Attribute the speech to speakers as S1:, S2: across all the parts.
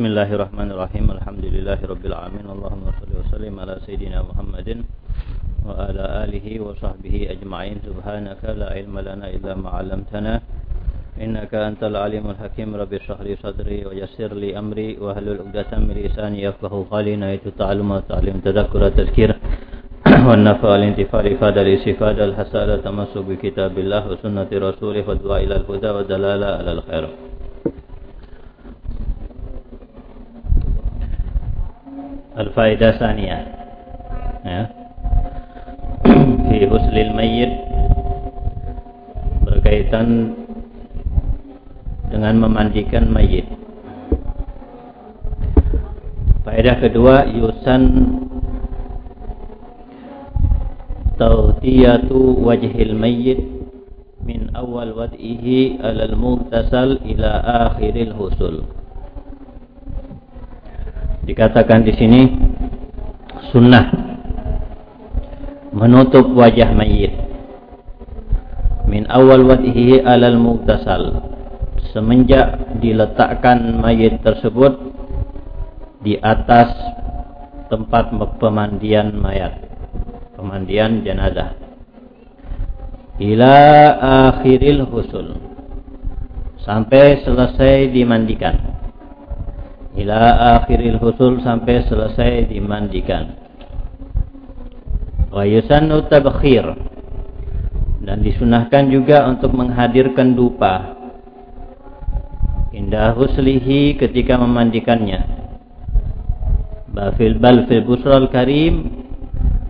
S1: بسم الله الرحمن الرحيم الحمد لله رب العالمين اللهم صل وسلم على سيدنا محمد وعلى آله وصحبه أجمعين سبحانك لا علم لنا إلا ما علمتنا إنك أنت العليم الحكيم رب اشرح لي صدري ويسر لي أمري وهل العقدة من لساني يفقه قولي نهيت التعلم والتعليم تذكر التذكير والنفع الانتفاع الإفادة الاستفادة الحسادة التمسك بكتاب الله وسنة رسوله والدعاء إلى الهدى والدلالة على الخير Al-Faidah Saniyah ya. Fi huslil Berkaitan Dengan memandikan mayit. Faedah kedua Yusan Tawtiyatu wajhil mayyit Min awal wad'ihi Alal muhtasal ila akhiril husul Dikatakan di sini sunnah. Menutup wajah mayit. Min awal wadhihi alal muktasal semenjak diletakkan mayit tersebut di atas tempat pemandian mayat pemandian jenazah. Ila akhiril husul. Sampai selesai dimandikan ila akhiril husul sampai selesai dimandikan. Wa yusannu tabkhir. Dan disunahkan juga untuk menghadirkan dupa. Indah huslihi ketika memandikannya. Bafil bal fil busral karim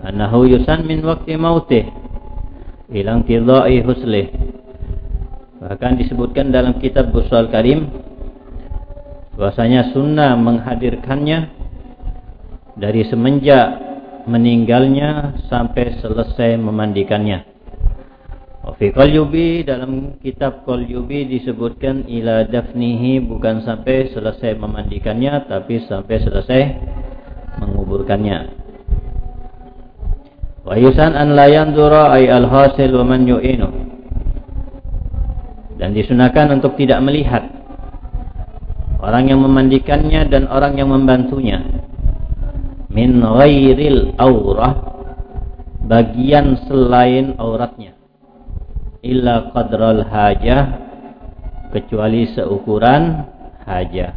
S1: annahu yusan min waqti mautih ilang tidai huslih bahkan disebutkan dalam kitab busral karim bahwasanya sunnah menghadirkannya dari semenjak meninggalnya sampai selesai memandikannya. Fi Qalyubi dalam kitab Qalyubi disebutkan ila dafnihi bukan sampai selesai memandikannya tapi sampai selesai menguburkannya. Wa yusan an la yanzura ay al-hasil wa man yu'inu. Dan disunahkan untuk tidak melihat orang yang memandikannya dan orang yang membantunya. Min ghairil aurah. Bagian selain auratnya. Illa qadral hajah. Kecuali seukuran hajah.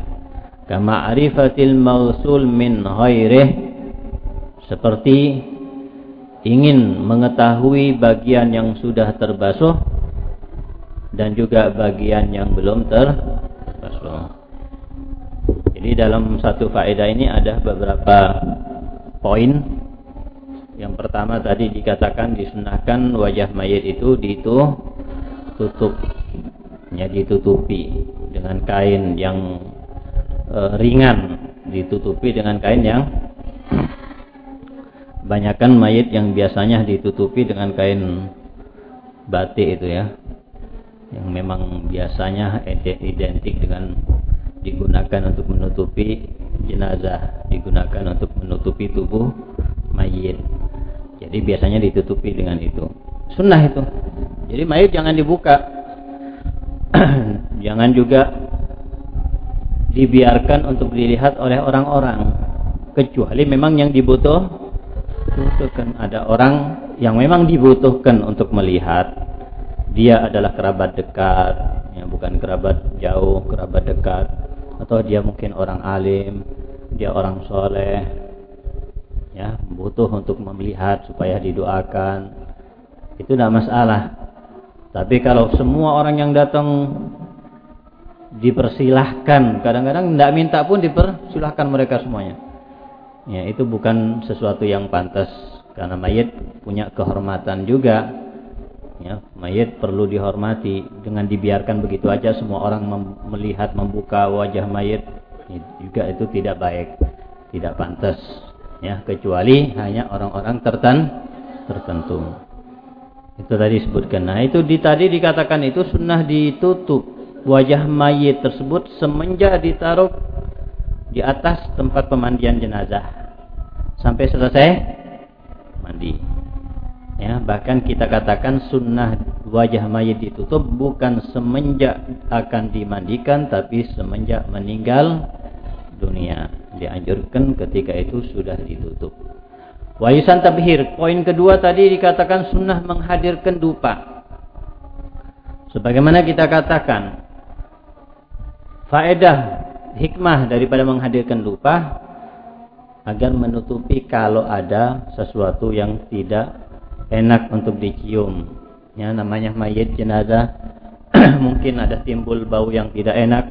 S1: Kama arifatil mausul min ghairih. Seperti ingin mengetahui bagian yang sudah terbasuh dan juga bagian yang belum terbasuh jadi dalam satu faedah ini ada beberapa poin. Yang pertama tadi dikatakan disunahkan wajah mayat itu ditutup, ya ditutupi dengan kain yang e, ringan, ditutupi dengan kain yang banyakkan mayat yang biasanya ditutupi dengan kain batik itu ya. Yang memang biasanya identik dengan digunakan untuk menutupi jenazah, digunakan untuk menutupi tubuh mayit. Jadi biasanya ditutupi dengan itu. Sunnah itu. Jadi mayit jangan dibuka. jangan juga dibiarkan untuk dilihat oleh orang-orang. Kecuali memang yang dibutuh butuhkan ada orang yang memang dibutuhkan untuk melihat dia adalah kerabat dekat, ya bukan kerabat jauh, kerabat dekat atau dia mungkin orang alim, dia orang soleh, ya butuh untuk melihat supaya didoakan, itu tidak masalah. Tapi kalau semua orang yang datang dipersilahkan, kadang-kadang tidak minta pun dipersilahkan mereka semuanya. Ya itu bukan sesuatu yang pantas karena mayat punya kehormatan juga ya mayat perlu dihormati. Dengan dibiarkan begitu aja semua orang mem melihat membuka wajah mayat juga itu tidak baik tidak pantas. Ya kecuali hanya orang-orang terten tertentu. Itu tadi disebutkan. Nah itu di tadi dikatakan itu sunnah ditutup. Wajah mayat tersebut semenjak ditaruh di atas tempat pemandian jenazah. Sampai selesai mandi ya bahkan kita katakan sunnah wajah mayit ditutup bukan semenjak akan dimandikan tapi semenjak meninggal dunia. Dianjurkan ketika itu sudah ditutup. Wayusan tabhir. Poin kedua tadi dikatakan sunnah menghadirkan dupa. Sebagaimana kita katakan, faedah hikmah daripada menghadirkan dupa agar menutupi kalau ada sesuatu yang tidak enak untuk dicium. Ya, namanya mayit jenazah mungkin ada timbul bau yang tidak enak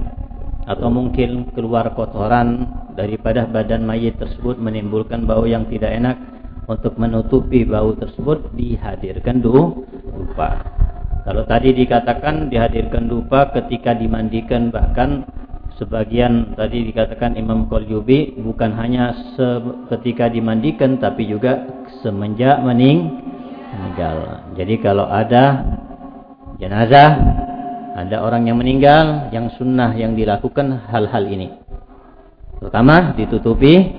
S1: atau mungkin keluar kotoran daripada badan mayit tersebut menimbulkan bau yang tidak enak untuk menutupi bau tersebut dihadirkan dupa. Kalau tadi dikatakan dihadirkan dupa ketika dimandikan bahkan sebagian tadi dikatakan Imam Qalyubi bukan hanya ketika dimandikan tapi juga semenjak mening meninggal. Jadi kalau ada jenazah, ada orang yang meninggal, yang sunnah yang dilakukan hal-hal ini. Pertama ditutupi,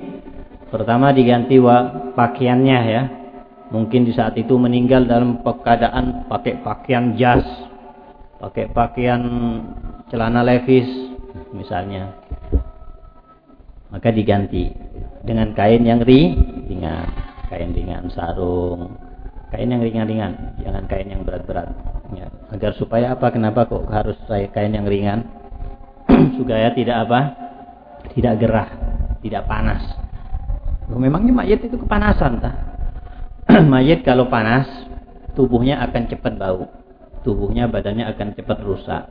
S1: pertama diganti pakaiannya ya. Mungkin di saat itu meninggal dalam keadaan pakai pakaian jas, pakai pakaian celana levis misalnya. Maka diganti dengan kain yang ringan, kain ringan sarung, kain yang ringan-ringan, jangan kain yang berat-berat. Ya, agar supaya apa? Kenapa kok harus saya kain yang ringan? supaya tidak apa? Tidak gerah, tidak panas. Loh, memangnya mayat itu kepanasan tak? mayat kalau panas, tubuhnya akan cepat bau. Tubuhnya, badannya akan cepat rusak.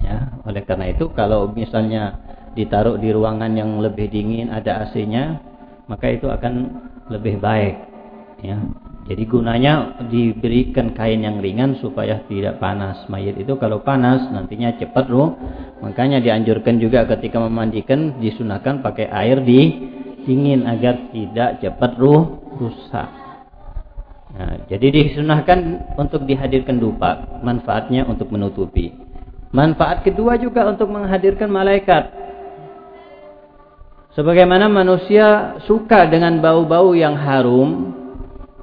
S1: Ya, oleh karena itu kalau misalnya ditaruh di ruangan yang lebih dingin, ada AC-nya, maka itu akan lebih baik. Ya, jadi gunanya diberikan kain yang ringan supaya tidak panas. Mayat itu kalau panas nantinya cepat ruh. Makanya dianjurkan juga ketika memandikan disunahkan pakai air di dingin agar tidak cepat ruh rusak. Nah, jadi disunahkan untuk dihadirkan dupa. Manfaatnya untuk menutupi. Manfaat kedua juga untuk menghadirkan malaikat. Sebagaimana manusia suka dengan bau-bau yang harum,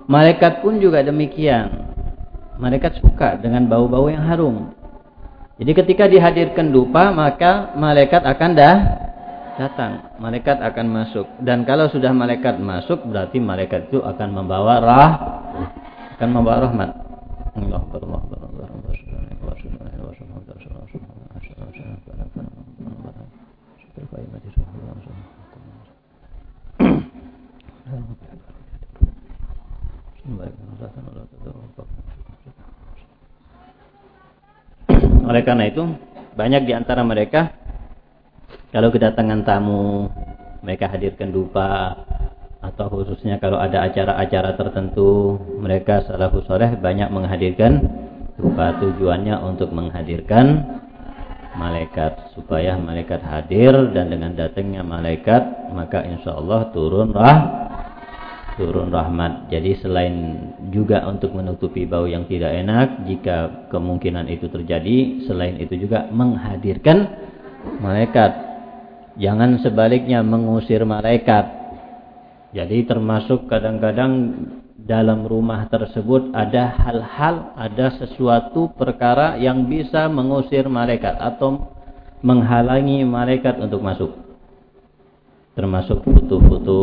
S1: Malaikat pun juga demikian. Malaikat suka dengan bau-bau yang harum. Jadi ketika dihadirkan dupa, maka malaikat akan dah datang. Malaikat akan masuk. Dan kalau sudah malaikat masuk, berarti malaikat itu akan membawa rah, akan membawa rahmat. Allah, Allah, Allah, Allah, Oleh karena itu, banyak di antara mereka kalau kedatangan tamu, mereka hadirkan dupa atau khususnya kalau ada acara-acara tertentu, mereka salafus soleh banyak menghadirkan dupa. Tujuannya untuk menghadirkan malaikat supaya malaikat hadir dan dengan datangnya malaikat maka insya Allah turun rah turun rahmat. Jadi selain juga untuk menutupi bau yang tidak enak, jika kemungkinan itu terjadi, selain itu juga menghadirkan malaikat. Jangan sebaliknya mengusir malaikat. Jadi termasuk kadang-kadang dalam rumah tersebut ada hal-hal, ada sesuatu perkara yang bisa mengusir malaikat atau menghalangi malaikat untuk masuk. Termasuk foto-foto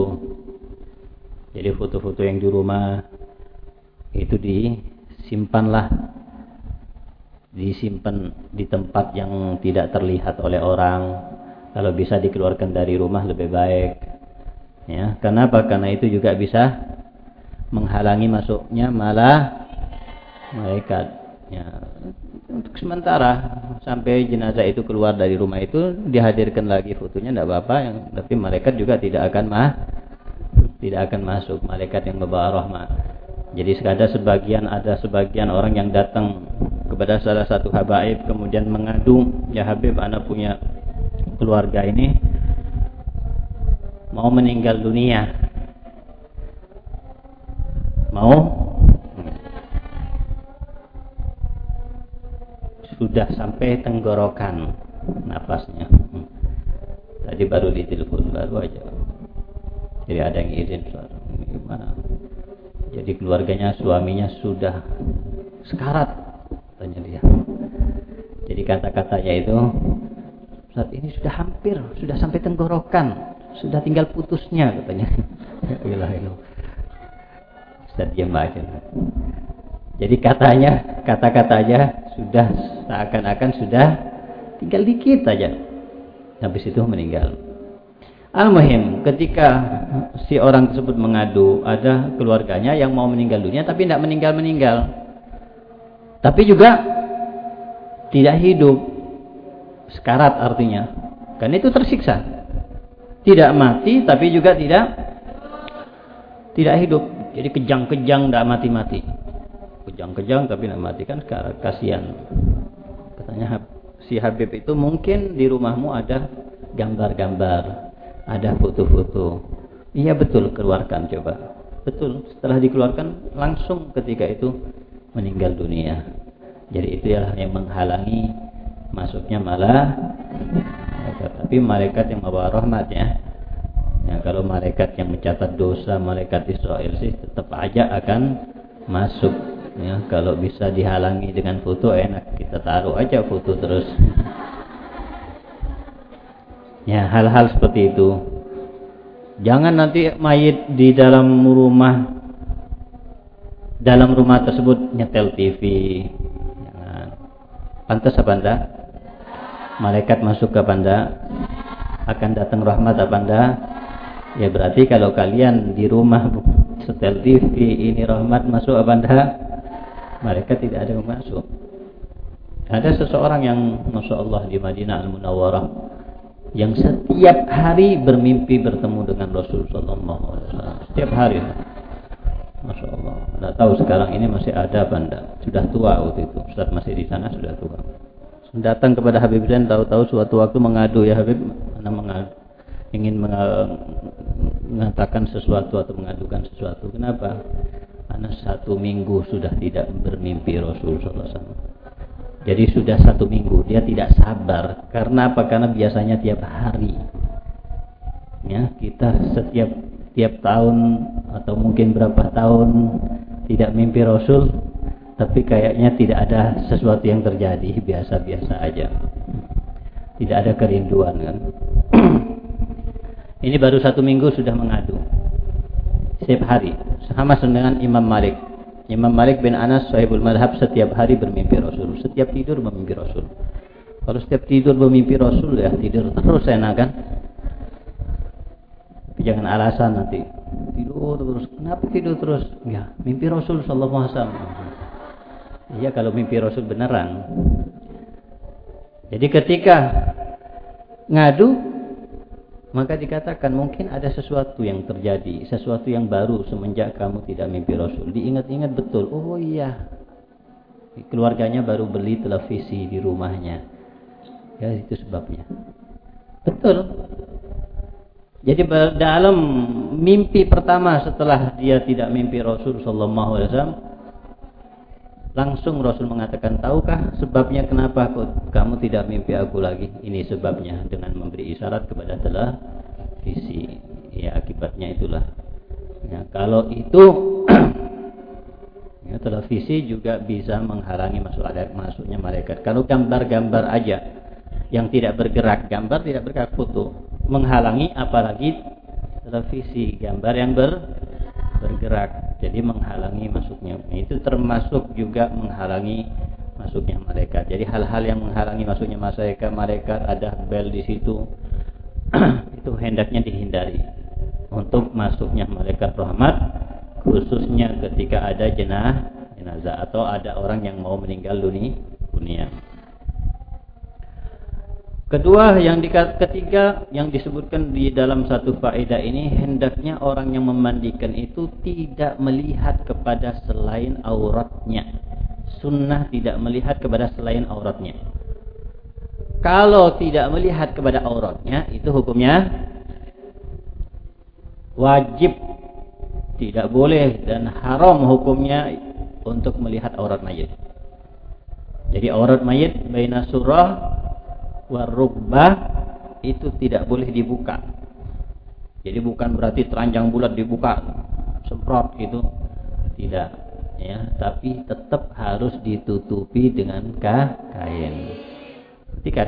S1: jadi foto-foto yang di rumah itu disimpanlah disimpan di tempat yang tidak terlihat oleh orang. Kalau bisa dikeluarkan dari rumah lebih baik. Ya, kenapa? Karena itu juga bisa menghalangi masuknya malah malaikat. Ya, untuk sementara sampai jenazah itu keluar dari rumah itu dihadirkan lagi fotonya tidak apa-apa tapi malaikat juga tidak akan mah tidak akan masuk malaikat yang membawa rahmat. Jadi sekadar sebagian ada sebagian orang yang datang kepada salah satu habaib kemudian mengadu, ya Habib anak punya keluarga ini mau meninggal dunia. Mau sudah sampai tenggorokan napasnya. Tadi baru ditelepon baru aja. Jadi ada yang izin gimana? Jadi keluarganya suaminya sudah sekarat tanya dia. Jadi kata-katanya itu saat ini sudah hampir, sudah sampai tenggorokan, sudah tinggal putusnya katanya. Ya Ustaz diam aja. Jadi katanya, kata-katanya sudah seakan-akan sudah tinggal dikit aja. Habis itu meninggal. Al-Muhim, ketika si orang tersebut mengadu, ada keluarganya yang mau meninggal dunia tapi tidak meninggal-meninggal. Tapi juga tidak hidup. Sekarat artinya. Karena itu tersiksa. Tidak mati tapi juga tidak tidak hidup. Jadi kejang-kejang tidak mati-mati. Kejang-kejang tapi tidak mati kan kasihan. Katanya si Habib itu mungkin di rumahmu ada gambar-gambar ada foto-foto. Iya betul keluarkan coba. Betul, setelah dikeluarkan langsung ketika itu meninggal dunia. Jadi itu ya yang menghalangi masuknya malah tapi malaikat yang membawa rahmat ya. Ya, kalau malaikat yang mencatat dosa malaikat Israel sih tetap aja akan masuk ya kalau bisa dihalangi dengan foto enak kita taruh aja foto terus Ya, hal-hal seperti itu. Jangan nanti mayit di dalam rumah dalam rumah tersebut nyetel TV. Jangan. Pantas apa anda? Malaikat masuk ke anda? Akan datang rahmat apa anda? Ya berarti kalau kalian di rumah setel TV ini rahmat masuk apa anda? Malaikat tidak ada yang masuk. Ada seseorang yang Masya Allah di Madinah Al-Munawwarah yang setiap hari bermimpi bertemu dengan Rasul Sallallahu Alaihi Wasallam. Setiap hari. Masya Allah. Tidak tahu sekarang ini masih ada apa enggak. Sudah tua waktu itu. Ustaz masih di sana sudah tua. Datang kepada Habib Zain tahu-tahu suatu waktu mengadu ya Habib. Mana mengadu. Ingin mengatakan sesuatu atau mengadukan sesuatu. Kenapa? Karena satu minggu sudah tidak bermimpi Rasul Sallallahu Alaihi Wasallam. Jadi sudah satu minggu dia tidak sabar. Karena apa? Karena biasanya tiap hari. Ya, kita setiap tiap tahun atau mungkin berapa tahun tidak mimpi Rasul, tapi kayaknya tidak ada sesuatu yang terjadi, biasa-biasa aja. Tidak ada kerinduan kan. Ini baru satu minggu sudah mengadu. Setiap hari. Sama dengan Imam Malik. Imam Malik bin Anas sahibul madhab setiap hari bermimpi Rasul. Setiap tidur bermimpi Rasul. Kalau setiap tidur bermimpi Rasul ya tidur terus enak kan. Jangan alasan nanti. Tidur terus. Kenapa tidur terus? Ya mimpi Rasul sallallahu alaihi wasallam. Iya kalau mimpi Rasul beneran. Jadi ketika ngadu maka dikatakan mungkin ada sesuatu yang terjadi, sesuatu yang baru semenjak kamu tidak mimpi Rasul. Diingat-ingat betul, oh iya, keluarganya baru beli televisi di rumahnya. Ya itu sebabnya. Betul. Jadi dalam mimpi pertama setelah dia tidak mimpi Rasul Sallallahu Alaihi Wasallam, langsung Rasul mengatakan, tahukah sebabnya kenapa kamu tidak mimpi aku lagi? Ini sebabnya dengan memberi isyarat kepada televisi. Ya akibatnya itulah. Ya, kalau itu ya, televisi juga bisa menghalangi masuk ada masuknya malaikat. Kalau gambar-gambar aja yang tidak bergerak, gambar tidak bergerak foto menghalangi apalagi televisi gambar yang ber bergerak jadi menghalangi masuknya. Itu termasuk juga menghalangi masuknya malaikat. Jadi hal-hal yang menghalangi masuknya malaikat malaikat ada bel di situ itu hendaknya dihindari. Untuk masuknya malaikat rahmat khususnya ketika ada jenah jenazah atau ada orang yang mau meninggal dunia Kedua, yang ketiga yang disebutkan di dalam satu faedah ini hendaknya orang yang memandikan itu tidak melihat kepada selain auratnya. Sunnah tidak melihat kepada selain auratnya. Kalau tidak melihat kepada auratnya, itu hukumnya wajib tidak boleh dan haram hukumnya untuk melihat aurat mayit. Jadi aurat mayit baina surah warubah itu tidak boleh dibuka. Jadi bukan berarti teranjang bulat dibuka semprot gitu. Tidak ya, tapi tetap harus ditutupi dengan kain. ketika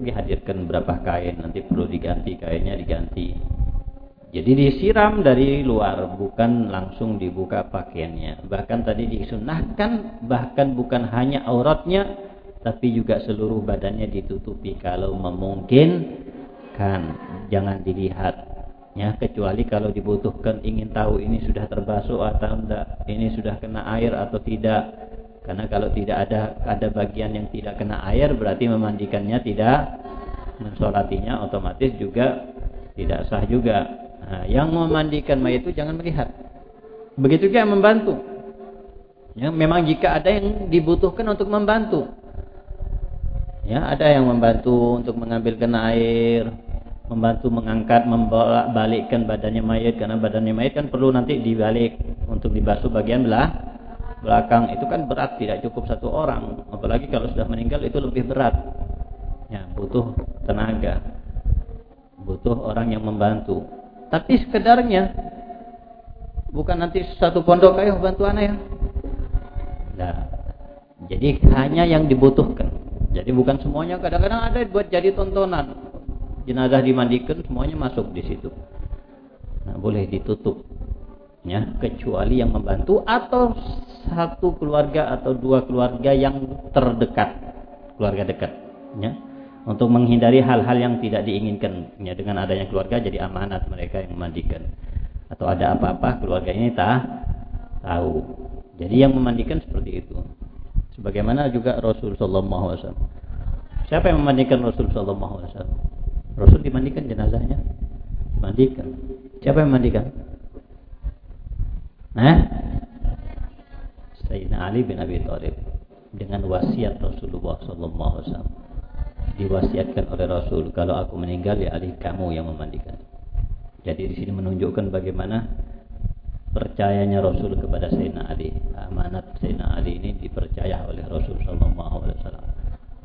S1: dihadirkan berapa kain nanti perlu diganti kainnya diganti jadi disiram dari luar bukan langsung dibuka pakaiannya bahkan tadi disunahkan bahkan bukan hanya auratnya tapi juga seluruh badannya ditutupi kalau memungkinkan jangan dilihat ya kecuali kalau dibutuhkan ingin tahu ini sudah terbasuh atau tidak ini sudah kena air atau tidak karena kalau tidak ada ada bagian yang tidak kena air berarti memandikannya tidak mensolatinya otomatis juga tidak sah juga Nah, yang memandikan mayat itu jangan melihat. Begitu juga membantu. Ya, memang jika ada yang dibutuhkan untuk membantu. Ya, ada yang membantu untuk mengambilkan air, membantu mengangkat, membawa balikkan badannya mayat karena badannya mayat kan perlu nanti dibalik untuk dibasuh bagian belah belakang. Itu kan berat, tidak cukup satu orang. Apalagi kalau sudah meninggal itu lebih berat. Ya, butuh tenaga. Butuh orang yang membantu. Tapi sekedarnya bukan nanti satu pondok ayo bantu ya. Nah, jadi hanya yang dibutuhkan. Jadi bukan semuanya. Kadang-kadang ada buat jadi tontonan. Jenazah dimandikan semuanya masuk di situ. Nah, boleh ditutup. Ya, kecuali yang membantu atau satu keluarga atau dua keluarga yang terdekat, keluarga dekat, ya. Untuk menghindari hal-hal yang tidak diinginkan ya. Dengan adanya keluarga jadi amanat mereka yang memandikan. Atau ada apa-apa keluarga ini tak tahu. Jadi yang memandikan seperti itu sebagaimana juga Rasul sallallahu alaihi wasallam. Siapa yang memandikan Rasul sallallahu alaihi wasallam? Rasul dimandikan jenazahnya? Dimandikan. Siapa yang memandikan? Nah, Sayyidina Ali bin Abi Thalib. Dengan wasiat Rasulullah sallallahu alaihi wasallam. Diwasiatkan oleh Rasul kalau aku meninggal ya Ali kamu yang memandikan. Jadi di sini menunjukkan bagaimana percayanya Rasul kepada Sayyidina Ali. Amanat Sayyidina Ali ini dipercaya oleh Rasul sallallahu alaihi wasallam.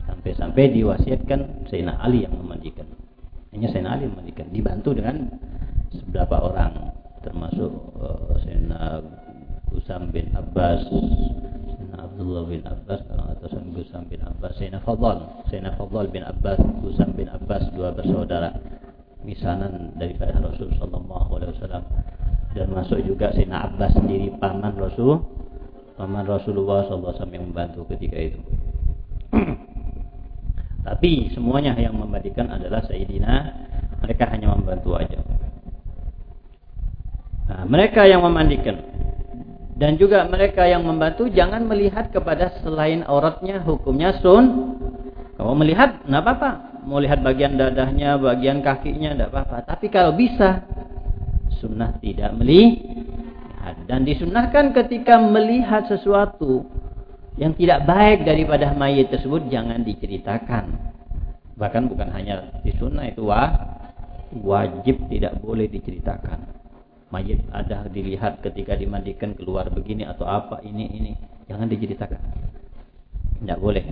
S1: Sampai-sampai diwasiatkan Sayyidina Ali yang memandikan. Hanya Sayyidina Ali memandikan dibantu dengan beberapa orang termasuk uh, Sayyidina Usam bin Abbas Abdullah bin Abbas kalau atasan Gusam bin Abbas Sayyidina Fadl Sayyidina Fadl bin Abbas Gusam bin Abbas dua bersaudara misanan daripada Rasul sallallahu alaihi wasallam dan masuk juga Sayyidina Abbas sendiri paman Rasul paman Rasulullah wasallam yang membantu ketika itu tapi semuanya yang membandikan adalah Sayyidina mereka hanya membantu aja nah, mereka yang memandikan dan juga mereka yang membantu jangan melihat kepada selain auratnya hukumnya sun. Kalau melihat, tidak apa-apa. Mau lihat bagian dadahnya, bagian kakinya, tidak apa-apa. Tapi kalau bisa, sunnah tidak melihat. Dan disunahkan ketika melihat sesuatu yang tidak baik daripada mayat tersebut, jangan diceritakan. Bahkan bukan hanya di sunnah itu wajib tidak boleh diceritakan mayit ada dilihat ketika dimandikan keluar begini atau apa ini ini jangan diceritakan tidak boleh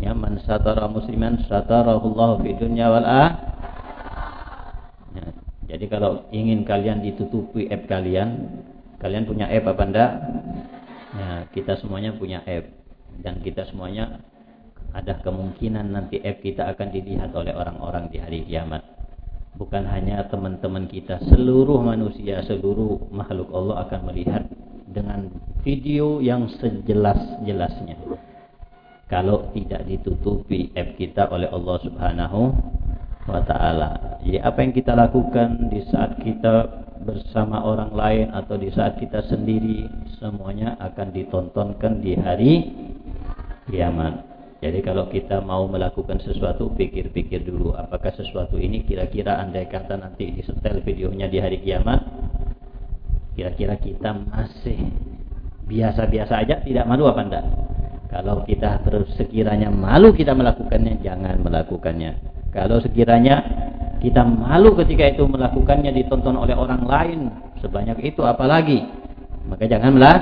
S1: ya man satara musliman satarahullah fi dunya wal ah jadi kalau ingin kalian ditutupi aib kalian kalian punya aib apa enggak ya kita semuanya punya aib dan kita semuanya ada kemungkinan nanti aib kita akan dilihat oleh orang-orang di hari kiamat. Bukan hanya teman-teman kita seluruh manusia seluruh makhluk Allah akan melihat dengan video yang sejelas-jelasnya. Kalau tidak ditutupi app kita oleh Allah Subhanahu wa taala. Jadi apa yang kita lakukan di saat kita bersama orang lain atau di saat kita sendiri semuanya akan ditontonkan di hari kiamat. Jadi kalau kita mau melakukan sesuatu, pikir-pikir dulu apakah sesuatu ini kira-kira andai kata nanti disetel videonya di hari kiamat, kira-kira kita masih biasa-biasa aja, tidak malu apa enggak? Kalau kita terus sekiranya malu kita melakukannya, jangan melakukannya. Kalau sekiranya kita malu ketika itu melakukannya ditonton oleh orang lain sebanyak itu apalagi, maka janganlah.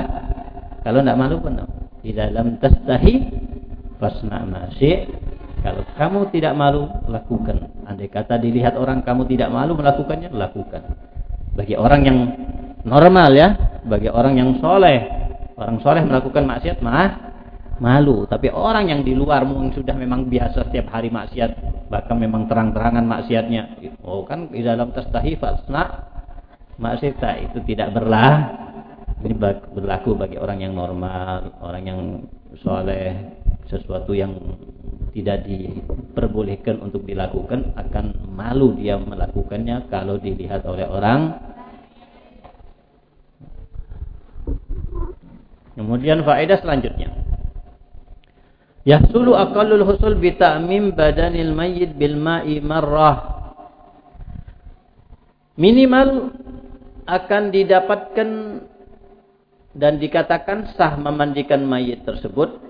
S1: Kalau tidak malu pun di dalam tastahi fasna masih kalau kamu tidak malu lakukan. Andai kata dilihat orang kamu tidak malu melakukannya lakukan. Bagi orang yang normal ya. Bagi orang yang soleh. Orang soleh melakukan maksiat mah malu. Tapi orang yang di luar mungkin sudah memang biasa setiap hari maksiat, bahkan memang terang-terangan maksiatnya. Oh kan di dalam tastahi fasna maksiat itu tidak berlah. Ini berlaku bagi orang yang normal, orang yang soleh, sesuatu yang tidak diperbolehkan untuk dilakukan akan malu dia melakukannya kalau dilihat oleh orang Kemudian faedah selanjutnya. Yahsulu aqallul husul bi ta'mim badanil mayyit bil ma'i marrah. Minimal akan didapatkan dan dikatakan sah memandikan mayit tersebut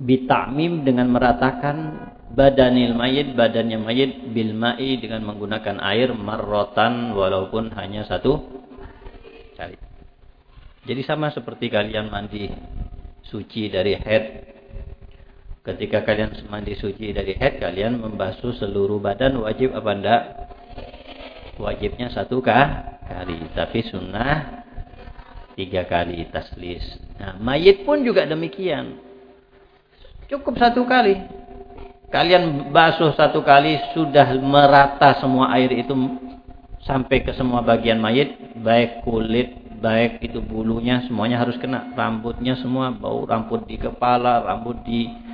S1: bitamim dengan meratakan badanil mayit badannya mayit bil ma'i dengan menggunakan air marrotan walaupun hanya satu kali. Jadi sama seperti kalian mandi suci dari head. Ketika kalian mandi suci dari head, kalian membasuh seluruh badan wajib apa enggak? Wajibnya satu kah? kali. Tapi sunnah tiga kali taslis. Nah, mayit pun juga demikian. Cukup satu kali. Kalian basuh satu kali sudah merata semua air itu sampai ke semua bagian mayit, baik kulit, baik itu bulunya semuanya harus kena rambutnya semua bau rambut di kepala rambut di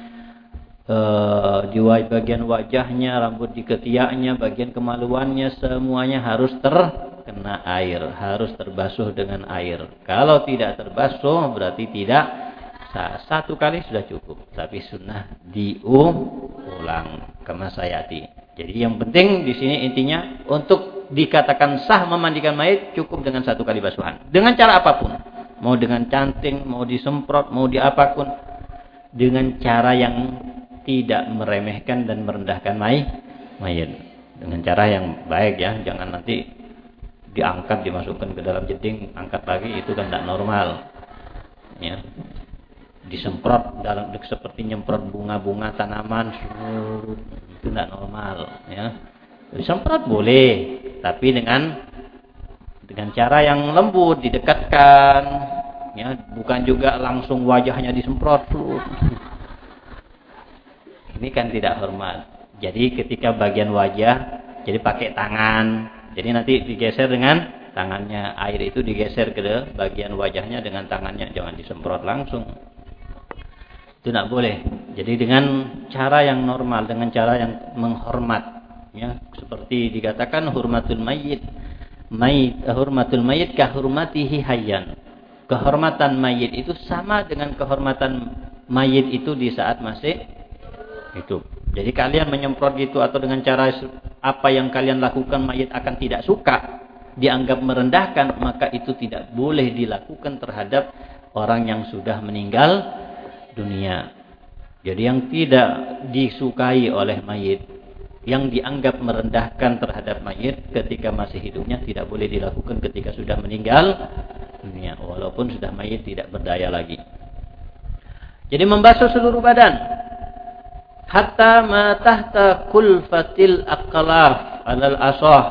S1: uh, di bagian wajahnya rambut di ketiaknya bagian kemaluannya semuanya harus terkena air harus terbasuh dengan air kalau tidak terbasuh berarti tidak satu kali sudah cukup tapi sunnah diulang kama sayati jadi yang penting di sini intinya untuk dikatakan sah memandikan mayat cukup dengan satu kali basuhan. Dengan cara apa pun. Mau dengan canting, mau disemprot, mau diapapun. Dengan cara yang tidak meremehkan dan merendahkan mayat. Dengan cara yang baik ya. Jangan nanti diangkat, dimasukkan ke dalam jeding, angkat lagi, itu kan tidak normal. Ya. Disemprot dalam seperti nyemprot bunga-bunga tanaman, itu tidak normal. Ya Disemprot boleh, tapi dengan dengan cara yang lembut, didekatkan, ya, bukan juga langsung wajahnya disemprot. Ini kan tidak hormat. Jadi ketika bagian wajah, jadi pakai tangan. Jadi nanti digeser dengan tangannya. Air itu digeser ke bagian wajahnya dengan tangannya, jangan disemprot langsung. Itu tidak boleh. Jadi dengan cara yang normal, dengan cara yang menghormat ya seperti dikatakan hurmatul mayit mayit hurmatul mayit kahurmatihi hayyan kehormatan mayit itu sama dengan kehormatan mayit itu di saat masih hidup jadi kalian menyemprot gitu atau dengan cara apa yang kalian lakukan mayit akan tidak suka dianggap merendahkan maka itu tidak boleh dilakukan terhadap orang yang sudah meninggal dunia. Jadi yang tidak disukai oleh mayit yang dianggap merendahkan terhadap mayit ketika masih hidupnya tidak boleh dilakukan ketika sudah meninggal dunia walaupun sudah mayit tidak berdaya lagi. Jadi membasuh seluruh badan hatta ma tahta kulfatil aqlaf alal asah.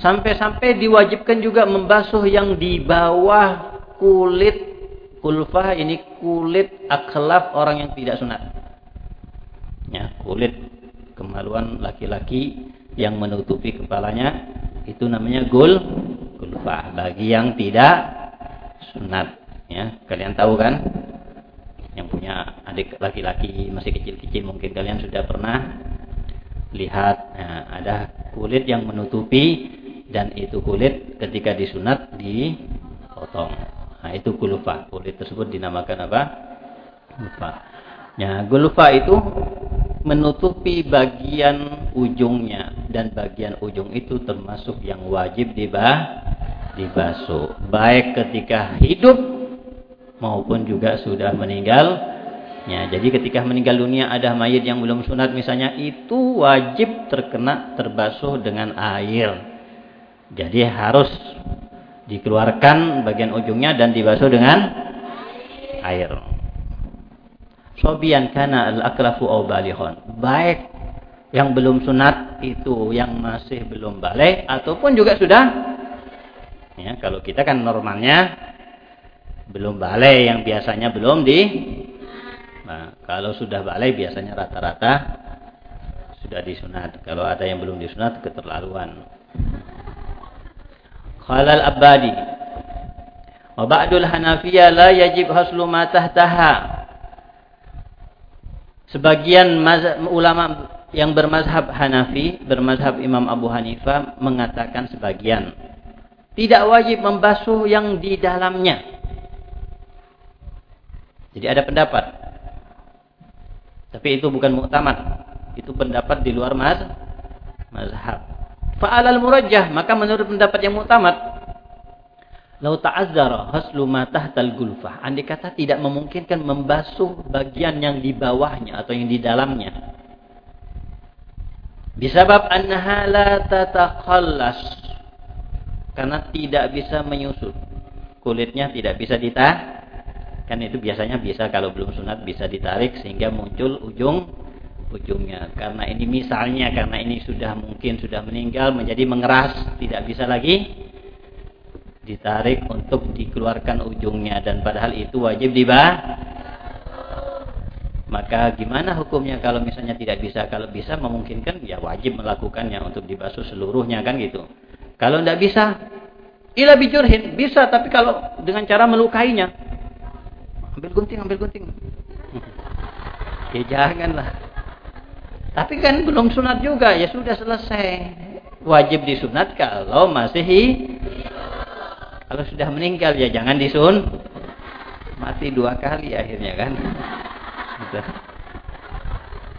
S1: Sampai-sampai diwajibkan juga membasuh yang di bawah kulit kulfah ini kulit aklaf orang yang tidak sunat. Ya kulit kemaluan laki-laki yang menutupi kepalanya itu namanya gul gulfah bagi yang tidak sunat ya. Kalian tahu kan yang punya adik laki-laki masih kecil-kecil mungkin kalian sudah pernah lihat nah, ada kulit yang menutupi dan itu kulit ketika disunat dipotong. Nah itu gulfah kulit tersebut dinamakan apa? Gulfah ya gulfah itu menutupi bagian ujungnya dan bagian ujung itu termasuk yang wajib dibah dibasuh. Baik ketika hidup maupun juga sudah meninggal. Ya jadi ketika meninggal dunia ada mayat yang belum sunat misalnya itu wajib terkena terbasuh dengan air. Jadi harus dikeluarkan bagian ujungnya dan dibasuh dengan air. Sobian kana al-aklafu au balihon. Baik yang belum sunat itu yang masih belum balik ataupun juga sudah. Ya kalau kita kan normalnya belum balik yang biasanya belum di Kalau sudah balai biasanya rata-rata sudah disunat. Kalau ada yang belum disunat keterlaluan. Khalal abadi. Wa ba'dul hanafiyah la yajib haslu ma tahtaha. Sebagian ulama yang bermazhab Hanafi, bermazhab Imam Abu Hanifah mengatakan sebagian tidak wajib membasuh yang di dalamnya. Jadi ada pendapat. Tapi itu bukan muktamad. Itu pendapat di luar maz mazhab. Fa'alal murajjah, maka menurut pendapat yang muktamad, lau ta'azzara haslu ma tahtal gulfah. Andai kata tidak memungkinkan membasuh bagian yang di bawahnya atau yang di dalamnya. Bisabab annaha la tatakhallas. Karena tidak bisa menyusut. Kulitnya tidak bisa ditah kan itu biasanya bisa kalau belum sunat bisa ditarik sehingga muncul ujung ujungnya. Karena ini misalnya karena ini sudah mungkin sudah meninggal menjadi mengeras tidak bisa lagi ditarik untuk dikeluarkan ujungnya. Dan padahal itu wajib dibah maka gimana hukumnya kalau misalnya tidak bisa? Kalau bisa memungkinkan ya wajib melakukannya untuk dibasuh seluruhnya kan gitu. Kalau tidak bisa ila bijurhin bisa tapi kalau dengan cara melukainya ambil gunting, ambil gunting. ya janganlah. Tapi kan belum sunat juga, ya sudah selesai. Wajib disunat kalau masih kalau sudah meninggal ya jangan disun. Mati dua kali akhirnya kan.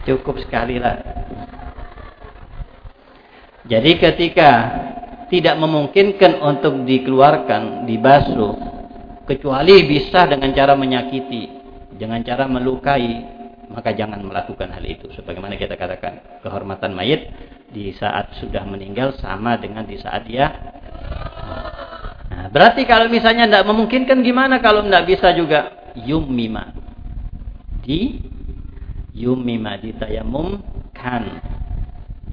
S1: Cukup sekali lah. Jadi ketika tidak memungkinkan untuk dikeluarkan, dibasuh, kecuali bisa dengan cara menyakiti, dengan cara melukai, maka jangan melakukan hal itu. Sebagaimana kita katakan, kehormatan mayit di saat sudah meninggal sama dengan di saat dia. Nah, berarti kalau misalnya tidak memungkinkan gimana kalau tidak bisa juga yumima di yumima ditayamumkan.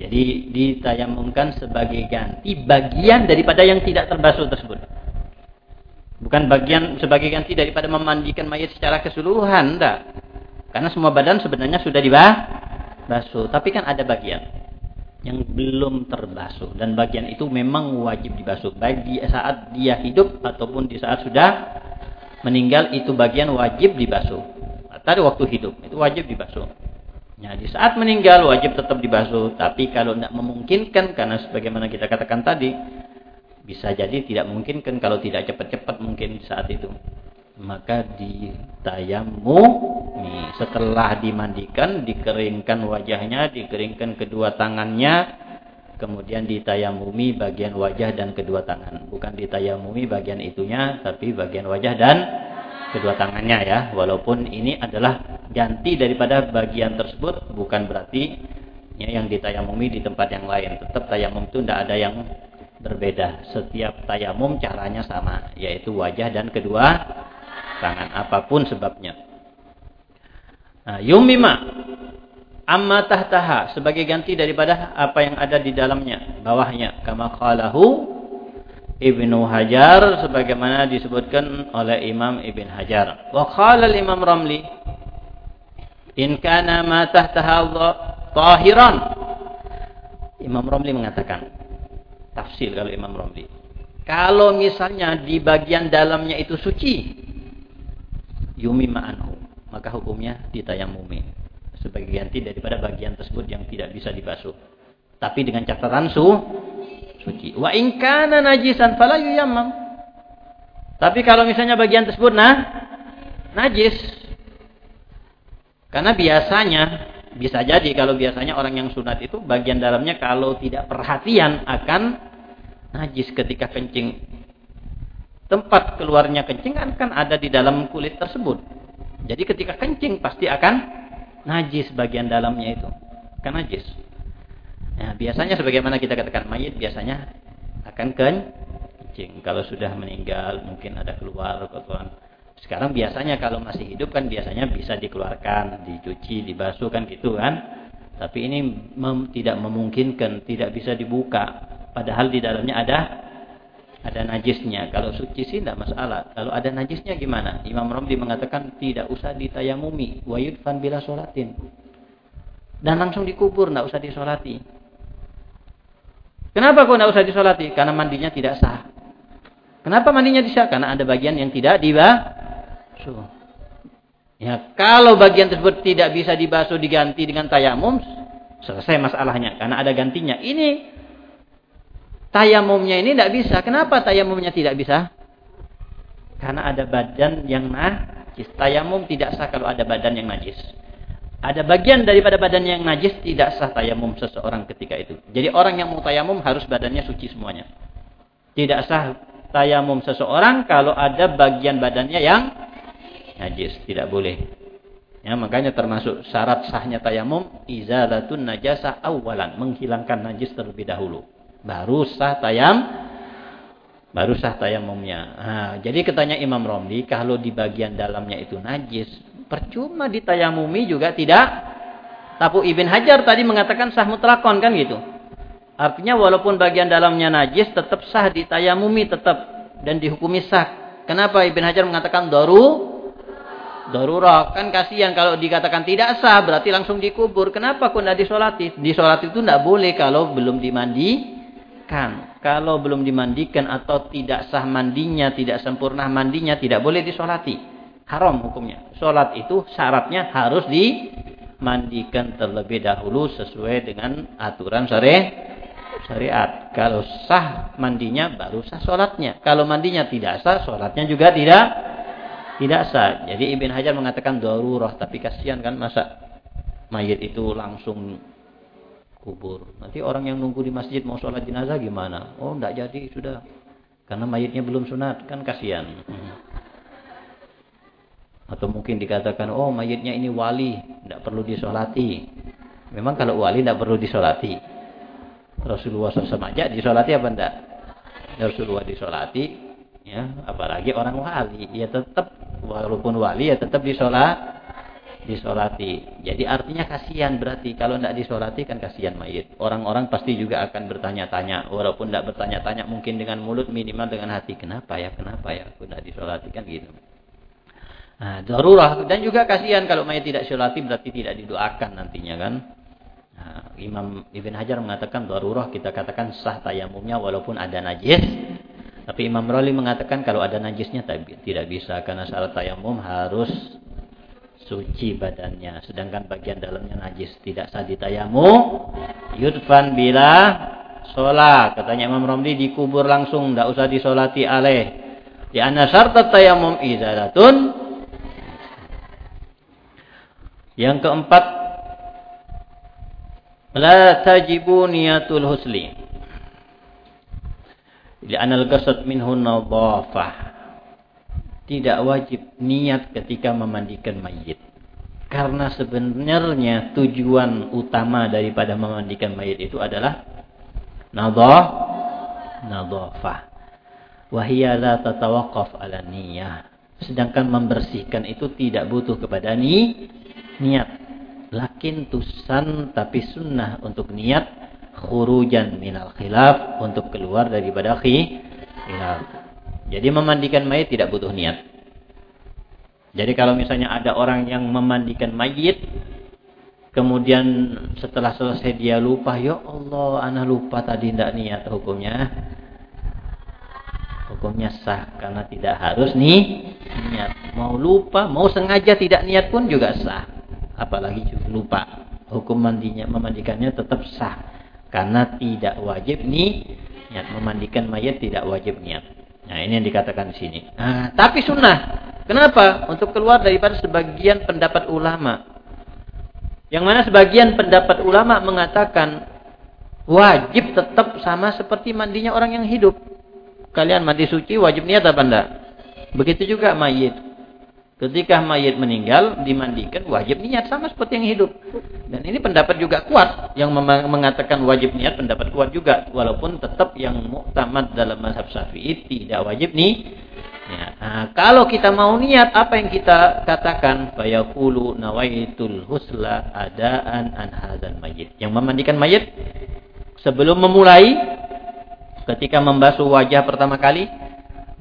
S1: Jadi ditayamumkan sebagai ganti bagian daripada yang tidak terbasuh tersebut. Bukan bagian sebagai ganti daripada memandikan mayat secara keseluruhan, enggak. Karena semua badan sebenarnya sudah dibasuh, tapi kan ada bagian yang belum terbasuh dan bagian itu memang wajib dibasuh baik di saat dia hidup ataupun di saat sudah meninggal itu bagian wajib dibasuh. Tadi waktu hidup itu wajib dibasuh. Ya, di saat meninggal wajib tetap dibasuh, tapi kalau tidak memungkinkan karena sebagaimana kita katakan tadi bisa jadi tidak mungkin kan kalau tidak cepat-cepat mungkin saat itu. Maka ditayamu nih, setelah dimandikan, dikeringkan wajahnya, dikeringkan kedua tangannya, kemudian ditayamumi bagian wajah dan kedua tangan. Bukan ditayamumi bagian itunya, tapi bagian wajah dan kedua tangannya ya. Walaupun ini adalah ganti daripada bagian tersebut, bukan berarti ya, yang ditayamumi di tempat yang lain. Tetap tayamum itu tidak ada yang berbeda. Setiap tayamum caranya sama, yaitu wajah dan kedua tangan apa pun sebabnya. Nah, yumima amma tahtaha sebagai ganti daripada apa yang ada di dalamnya, bawahnya. Kama qalahu Ibnu Hajar sebagaimana disebutkan oleh Imam Ibn Hajar. Wa qala Imam Ramli in kana ma tahtaha tahiran. Imam Ramli mengatakan tafsir kalau Imam Romli. Kalau misalnya di bagian dalamnya itu suci, yumi ma'anhu, maka hukumnya ditayamumi sebagai ganti daripada bagian tersebut yang tidak bisa dibasuh. Tapi dengan catatan su suci. Wa in kana najisan fala yuyammam. Tapi kalau misalnya bagian tersebut nah najis. Karena biasanya bisa jadi kalau biasanya orang yang sunat itu bagian dalamnya kalau tidak perhatian akan najis ketika kencing. Tempat keluarnya kencing kan, kan ada di dalam kulit tersebut. Jadi ketika kencing pasti akan najis bagian dalamnya itu. Kan najis. Nah, biasanya sebagaimana kita katakan mayit biasanya akan kencing. Kalau sudah meninggal mungkin ada keluar kotoran sekarang biasanya kalau masih hidup kan biasanya bisa dikeluarkan, dicuci, dibasuh kan gitu kan. Tapi ini mem tidak memungkinkan, tidak bisa dibuka. Padahal di dalamnya ada ada najisnya. Kalau suci sih tidak masalah. Kalau ada najisnya gimana? Imam Romli mengatakan tidak usah ditayamumi. Wa yudfan bila sholatin. Dan langsung dikubur, tidak usah disolati. Kenapa kok tidak usah disolati? Karena mandinya tidak sah. Kenapa mandinya tidak? Karena ada bagian yang tidak dibasuh. Ya, kalau bagian tersebut tidak bisa dibasuh diganti dengan tayamum, selesai masalahnya. Karena ada gantinya. Ini Tayamumnya ini tidak bisa. Kenapa tayamumnya tidak bisa? Karena ada badan yang najis. Tayamum tidak sah kalau ada badan yang najis. Ada bagian daripada badan yang najis tidak sah tayamum seseorang ketika itu. Jadi orang yang mau tayamum harus badannya suci semuanya. Tidak sah tayamum seseorang kalau ada bagian badannya yang najis. Tidak boleh. Ya, makanya termasuk syarat sahnya tayamum izalatun najasa awalan, menghilangkan najis terlebih dahulu baru sah tayam baru sah tayamumnya. Nah, jadi katanya Imam Romli kalau di bagian dalamnya itu najis, percuma ditayamumi juga tidak. Tapi Ibn Hajar tadi mengatakan sah mutlakon kan gitu. Artinya walaupun bagian dalamnya najis tetap sah ditayamumi tetap dan dihukumi sah. Kenapa Ibn Hajar mengatakan daru Darurah. Kan kasihan kalau dikatakan tidak sah berarti langsung dikubur. Kenapa kok tidak disolati? Disolati itu tidak boleh kalau belum dimandi dimandikan. Kalau belum dimandikan atau tidak sah mandinya, tidak sempurna mandinya, tidak boleh disolati. Haram hukumnya. Solat itu syaratnya harus dimandikan terlebih dahulu sesuai dengan aturan syariat. Kalau sah mandinya, baru sah solatnya. Kalau mandinya tidak sah, solatnya juga tidak tidak sah. Jadi Ibn Hajar mengatakan darurah, tapi kasihan kan masa mayat itu langsung kubur. Nanti orang yang nunggu di masjid mau sholat jenazah gimana? Oh, tidak jadi sudah. Karena mayitnya belum sunat, kan kasihan. Atau mungkin dikatakan, oh mayitnya ini wali, tidak perlu disolati. Memang kalau wali tidak perlu disolati. Rasulullah SAW aja disolati apa enggak? Rasulullah disolati, ya, apalagi orang wali, ya tetap walaupun wali ya tetap disolat disolati. Jadi artinya kasihan berarti kalau tidak disolati kan kasihan mayit. Orang-orang pasti juga akan bertanya-tanya, walaupun tidak bertanya-tanya mungkin dengan mulut minimal dengan hati. Kenapa ya? Kenapa ya? Aku tidak disolati kan gitu. Nah, darurah dan juga kasihan kalau mayit tidak disolati berarti tidak didoakan nantinya kan. Nah, Imam Ibn Hajar mengatakan darurah kita katakan sah tayamumnya walaupun ada najis. Tapi Imam Rali mengatakan kalau ada najisnya tidak bisa karena syarat tayamum harus suci badannya. Sedangkan bagian dalamnya najis tidak sah ditayamu yudfan bila sholat. Katanya Imam Romli dikubur langsung tidak usah disolati alaih di anna syartat tayamum izalatun yang keempat la tajibu niyatul husli li anal qasad minhu nadhafah tidak wajib niat ketika memandikan mayit. Karena sebenarnya tujuan utama daripada memandikan mayit itu adalah nadhah nadhafah. Wahia la ala niyah. Sedangkan membersihkan itu tidak butuh kepada ni, niat. Lakin tusan tapi sunnah untuk niat khurujan minal khilaf untuk keluar daripada khilaf. Jadi memandikan mayit tidak butuh niat. Jadi kalau misalnya ada orang yang memandikan mayit, kemudian setelah selesai dia lupa, ya Allah, anak lupa tadi tidak niat hukumnya. Hukumnya sah karena tidak harus nih niat. Mau lupa, mau sengaja tidak niat pun juga sah. Apalagi lupa. Hukum mandinya memandikannya tetap sah karena tidak wajib niat memandikan mayat tidak wajib niat. Nah, ini yang dikatakan di sini. Nah, tapi sunnah. Kenapa? Untuk keluar daripada sebagian pendapat ulama. Yang mana sebagian pendapat ulama mengatakan wajib tetap sama seperti mandinya orang yang hidup. Kalian mandi suci wajib niat apa enggak? Begitu juga mayit. Ketika mayat meninggal dimandikan wajib niat sama seperti yang hidup. Dan ini pendapat juga kuat yang mengatakan wajib niat pendapat kuat juga walaupun tetap yang muktamad dalam mazhab Syafi'i tidak wajib nih. Ya. Nah, kalau kita mau niat apa yang kita katakan fayaqulu nawaitul husla adaan an hadzal mayyit. Yang memandikan mayat sebelum memulai ketika membasuh wajah pertama kali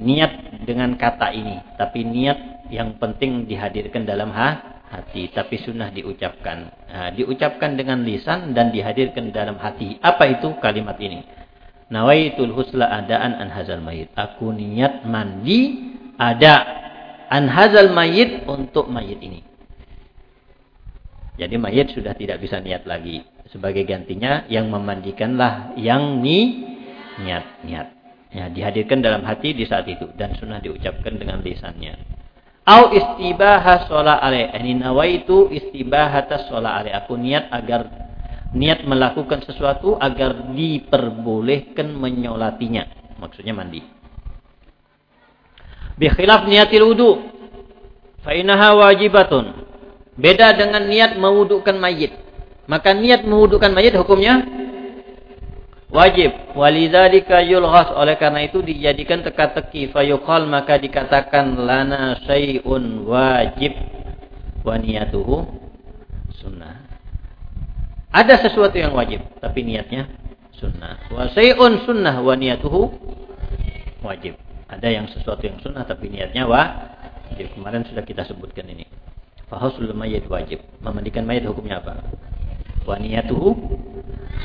S1: niat dengan kata ini, tapi niat yang penting dihadirkan dalam hati, tapi sunnah diucapkan. Nah, diucapkan dengan lisan dan dihadirkan dalam hati. Apa itu kalimat ini? Nawaitul husla adaan an hazal mayit. Aku niat mandi ada an hazal mayit untuk mayit ini. Jadi mayit sudah tidak bisa niat lagi. Sebagai gantinya yang memandikanlah yang ni niat niat. Ya, dihadirkan dalam hati di saat itu dan sunnah diucapkan dengan lisannya. Au istibaha sholat alaih. Ini nawaitu istibahata sholat alaih. Aku niat agar niat melakukan sesuatu agar diperbolehkan menyolatinya. Maksudnya mandi. Bikhilaf niatil wudu. Fa'inaha wajibatun. Beda dengan niat mewudukan mayit. Maka niat mewudukan mayit hukumnya wajib. Walidzalika yulghas. Oleh karena itu dijadikan teka-teki. Fayuqal maka dikatakan lana syai'un wajib. Wa niyatuhu sunnah. Ada sesuatu yang wajib tapi niatnya sunnah. Wa syai'un sunnah wa niyatuhu wajib. Ada yang sesuatu yang sunnah tapi niatnya wajib. Kemarin sudah kita sebutkan ini. Fahusul mayit wajib. Memandikan mayit hukumnya apa wa niyatuhu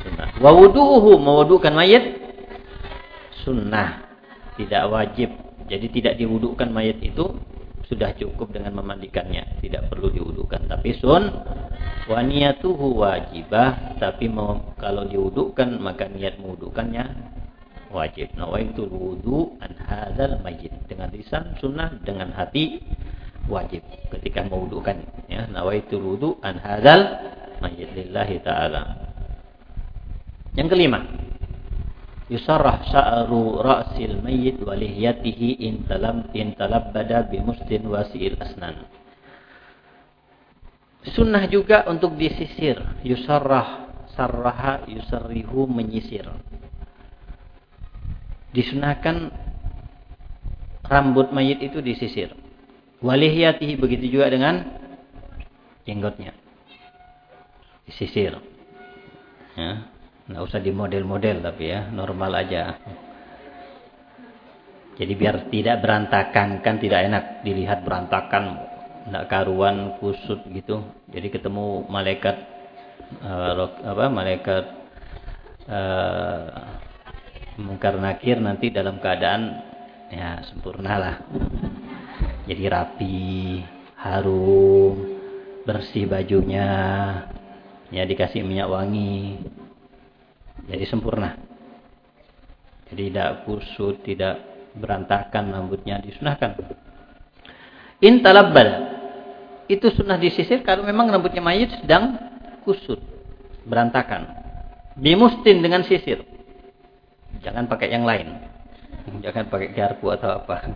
S1: sunnah. Wa wudu'uhu mewudukan mayit sunnah, tidak wajib. Jadi tidak diwudukan mayit itu sudah cukup dengan memandikannya, tidak perlu diwudukan. Tapi sun wa niyatuhu wajibah, tapi mau, kalau diwudukan maka niat mewudukannya wajib. Nawaitul wudu an hadzal dengan lisan sunnah dengan hati wajib ketika mewudukan ya nawaitul wudu an hadzal mayit lillahi taala yang kelima, yusarrah sya'ru ra'sil mayyit wa lihyatihi in talam in talabbada mustin wasi'il asnan. Sunnah juga untuk disisir, yusarrah sarraha yusarrihu menyisir. Disunahkan rambut mayit itu disisir. Walihyatihi begitu juga dengan jenggotnya. Disisir. Ya. Nggak usah di model-model tapi ya, normal aja. Jadi biar tidak berantakan, kan tidak enak dilihat berantakan, nggak karuan, kusut gitu. Jadi ketemu malaikat uh, apa malaikat uh, mungkar nakir nanti dalam keadaan ya sempurna lah. Jadi rapi, harum, bersih bajunya, ya dikasih minyak wangi, jadi sempurna. Jadi tidak kusut, tidak berantakan rambutnya disunahkan. Intalabbal itu sunnah disisir kalau memang rambutnya mayit sedang kusut, berantakan. Bimustin dengan sisir. Jangan pakai yang lain. Jangan pakai garpu atau apa.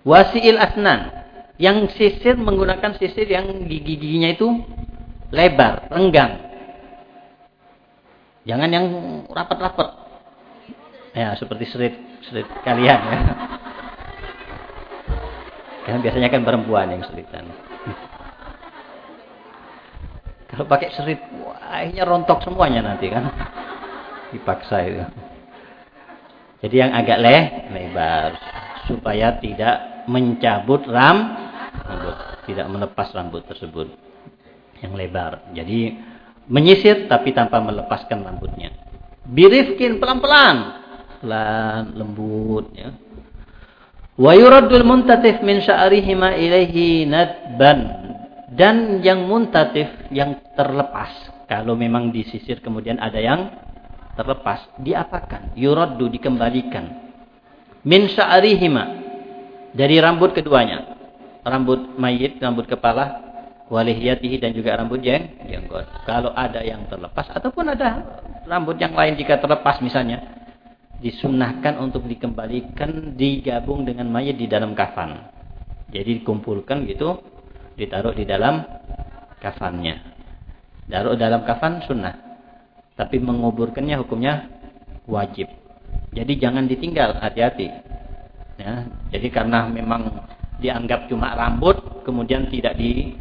S1: Wasiil asnan. Yang sisir menggunakan sisir yang gigi-giginya itu lebar, renggang. Jangan yang rapat-rapat. Ya, seperti serit serit kalian ya. Karena biasanya kan perempuan yang seritan. Kalau pakai serit, wah, akhirnya rontok semuanya nanti kan. Dipaksa itu. Jadi yang agak leh, lebar. Supaya tidak mencabut ram, rambut. Tidak melepas rambut tersebut. Yang lebar. Jadi Menyisir tapi tanpa melepaskan rambutnya. Birifkin pelan-pelan. Pelan, lembut. Ya. Wa muntatif min sya'rihima ilaihi nadban. Dan yang muntatif, yang terlepas. Kalau memang disisir kemudian ada yang terlepas. Diapakan? Yuraddu, dikembalikan. Min sya'rihima. Dari rambut keduanya. Rambut mayit, rambut kepala, walihiyatihi dan juga rambut jeng jenggot. Kalau ada yang terlepas ataupun ada rambut yang lain jika terlepas misalnya disunahkan untuk dikembalikan digabung dengan mayat di dalam kafan. Jadi dikumpulkan gitu, ditaruh di dalam kafannya. Taruh dalam kafan sunnah. Tapi menguburkannya hukumnya wajib. Jadi jangan ditinggal, hati-hati. Ya, jadi karena memang dianggap cuma rambut, kemudian tidak di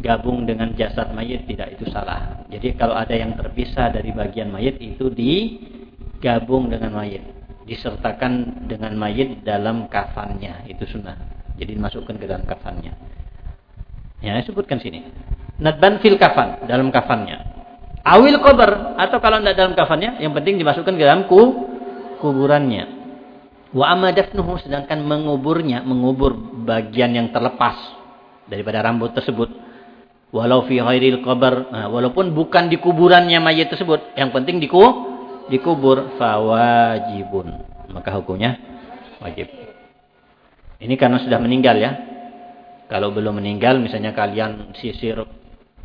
S1: gabung dengan jasad mayit tidak itu salah. Jadi kalau ada yang terpisah dari bagian mayit itu di gabung dengan mayit. Disertakan dengan mayit dalam kafannya itu sunnah. Jadi dimasukkan ke dalam kafannya. Ya sebutkan sini. Nadban fil kafan dalam kafannya. Awil kober atau kalau tidak dalam kafannya yang penting dimasukkan ke dalam ku, kuburannya. Wa amma dafnuhu sedangkan menguburnya mengubur bagian yang terlepas daripada rambut tersebut walau fi ghairil qabr. Nah, walaupun bukan di kuburannya mayat tersebut. Yang penting diku dikubur fawajibun. Maka hukumnya wajib. Ini karena sudah meninggal ya. Kalau belum meninggal misalnya kalian sisir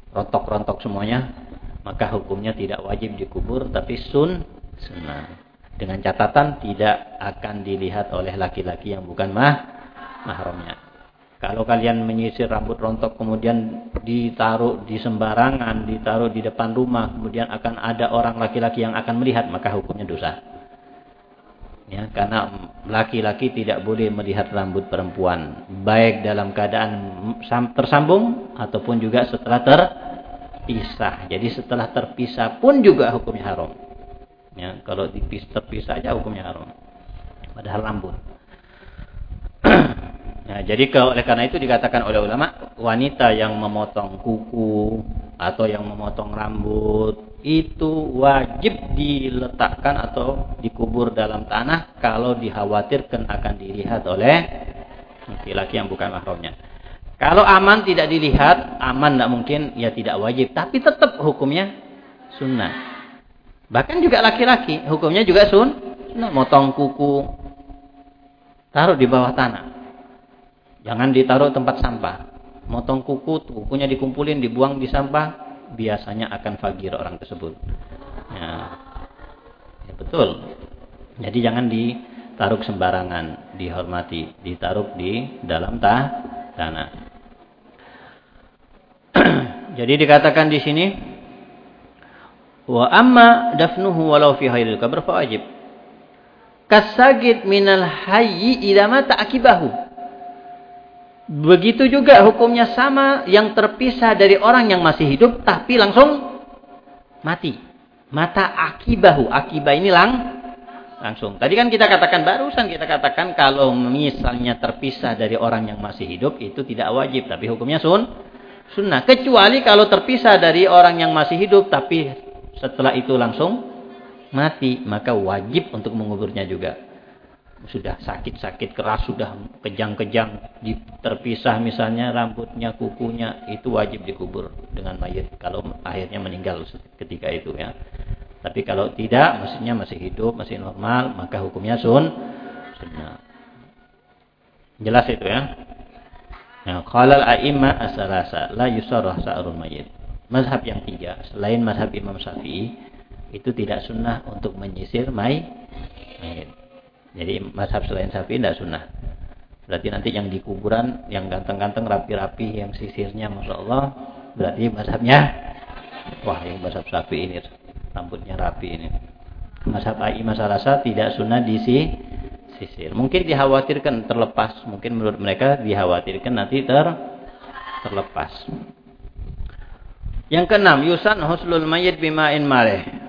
S1: rontok-rontok semuanya maka hukumnya tidak wajib dikubur tapi sun sunnah. Dengan catatan tidak akan dilihat oleh laki-laki yang bukan mah mahramnya kalau kalian menyisir rambut rontok kemudian ditaruh di sembarangan ditaruh di depan rumah kemudian akan ada orang laki-laki yang akan melihat maka hukumnya dosa ya karena laki-laki tidak boleh melihat rambut perempuan baik dalam keadaan tersambung ataupun juga setelah ter terpisah. Jadi setelah terpisah pun juga hukumnya haram. Ya, kalau dipis, terpisah aja hukumnya haram. Padahal rambut. nah, jadi kalau oleh karena itu dikatakan oleh ulama wanita yang memotong kuku atau yang memotong rambut itu wajib diletakkan atau dikubur dalam tanah kalau dikhawatirkan akan dilihat oleh laki-laki yang bukan mahramnya. Kalau aman tidak dilihat, aman tidak mungkin, ya tidak wajib. Tapi tetap hukumnya sunnah. Bahkan juga laki-laki, hukumnya juga sun, sunnah. Motong kuku, taruh di bawah tanah. Jangan ditaruh tempat sampah. Motong kuku, kukunya dikumpulin, dibuang di sampah, biasanya akan fagir orang tersebut. Ya, ya betul. Jadi jangan ditaruh sembarangan, dihormati, ditaruh di dalam tah tanah. Jadi dikatakan di sini wa amma dafnuhu walau fi hayril qabr fa wajib. Minal hayyi mata akibahu. Begitu juga hukumnya sama yang terpisah dari orang yang masih hidup tapi langsung mati. Mata akibahu. Akibah ini lang langsung. Tadi kan kita katakan barusan kita katakan kalau misalnya terpisah dari orang yang masih hidup itu tidak wajib tapi hukumnya sun sunnah. Kecuali kalau terpisah dari orang yang masih hidup tapi setelah itu langsung mati maka wajib untuk menguburnya juga. Sudah sakit-sakit keras, sudah kejang-kejang, terpisah misalnya rambutnya, kukunya, itu wajib dikubur dengan mayat kalau akhirnya meninggal ketika itu ya. Tapi kalau tidak, maksudnya masih hidup, masih normal, maka hukumnya sun sunnah. Jelas itu ya. Nah, qalal a'imma as-salasa la yusarrah sa'rul mayyit. Mazhab yang tiga, selain mazhab Imam Syafi'i, itu tidak sunnah untuk menyisir mayit. Jadi mazhab selain Syafi'i tidak sunnah. Berarti nanti yang di kuburan, yang ganteng-ganteng, rapi-rapi, yang sisirnya Masya Allah, berarti mazhabnya, wah yang mazhab Syafi'i ini rambutnya rapi ini. Mazhab AI masalah tidak sunnah diisi sisir. Mungkin dikhawatirkan terlepas, mungkin menurut mereka dikhawatirkan nanti ter terlepas. Yang keenam, yusan huslul mayyit bima'in malih.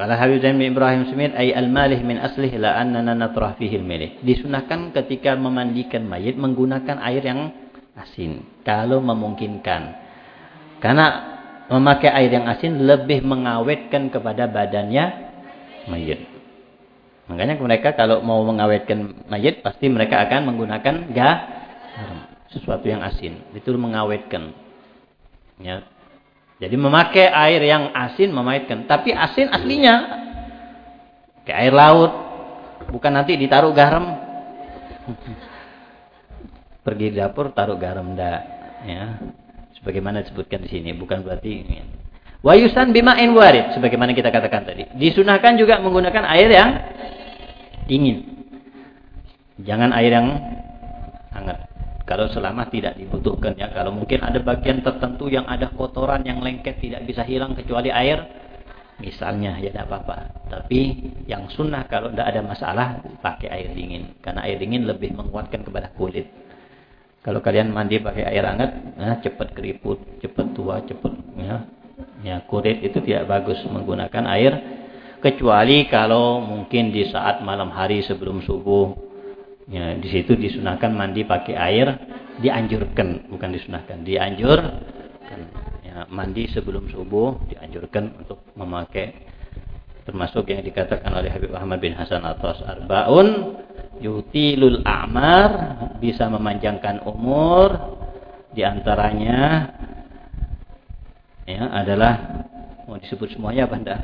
S1: Kala Habib Zain bin Ibrahim Smith ay al-malih min aslih la annana natrah fihi al-malih. Disunahkan ketika memandikan mayit menggunakan air yang asin kalau memungkinkan. Karena memakai air yang asin lebih mengawetkan kepada badannya mayit. Makanya mereka kalau mau mengawetkan mayit pasti mereka akan menggunakan garam, sesuatu yang asin. Itu mengawetkan. Ya. Jadi memakai air yang asin memaitkan. Tapi asin aslinya kayak air laut. Bukan nanti ditaruh garam. Pergi dapur taruh garam ndak, ya sebagaimana disebutkan di sini bukan berarti wayusan bima'in warid sebagaimana kita katakan tadi disunahkan juga menggunakan air yang dingin jangan air yang hangat kalau selama tidak dibutuhkan ya. Kalau mungkin ada bagian tertentu yang ada kotoran yang lengket tidak bisa hilang kecuali air misalnya ya tidak apa-apa. Tapi yang sunnah kalau tidak ada masalah pakai air dingin. Karena air dingin lebih menguatkan kepada kulit. Kalau kalian mandi pakai air hangat, nah, cepat keriput, cepat tua, cepat ya. Ya, kulit itu tidak bagus menggunakan air. Kecuali kalau mungkin di saat malam hari sebelum subuh ya di situ disunahkan mandi pakai air dianjurkan bukan disunahkan dianjurkan. Ya, mandi sebelum subuh dianjurkan untuk memakai termasuk yang dikatakan oleh Habib Ahmad bin Hasan Atas Arbaun yutilul a'mar bisa memanjangkan umur. Di antaranya ya adalah mau disebut semuanya apa enggak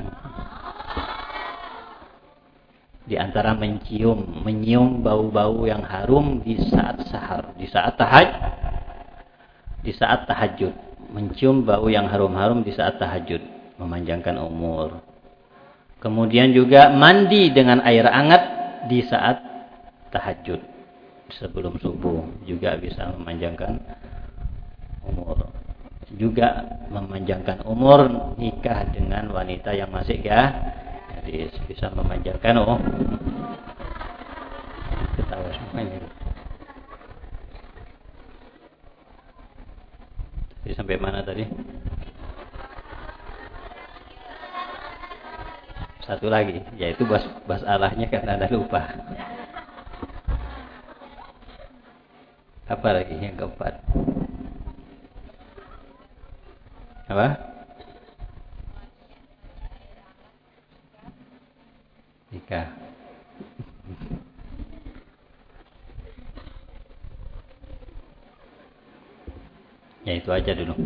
S1: di antara mencium, menyium bau-bau yang harum di saat sahar, di saat tahaj, di saat tahajud, mencium bau yang harum-harum di saat tahajud, memanjangkan umur. Kemudian juga mandi dengan air hangat di saat tahajud sebelum subuh juga bisa memanjangkan umur. Juga memanjangkan umur nikah dengan wanita yang masih ya jadi bisa memanjakan oh ketawa semuanya. Jadi sampai mana tadi? Satu lagi yaitu bas bas alahnya karena ada lupa. Apa lagi yang keempat? Apa nikah. Ya itu aja dulu.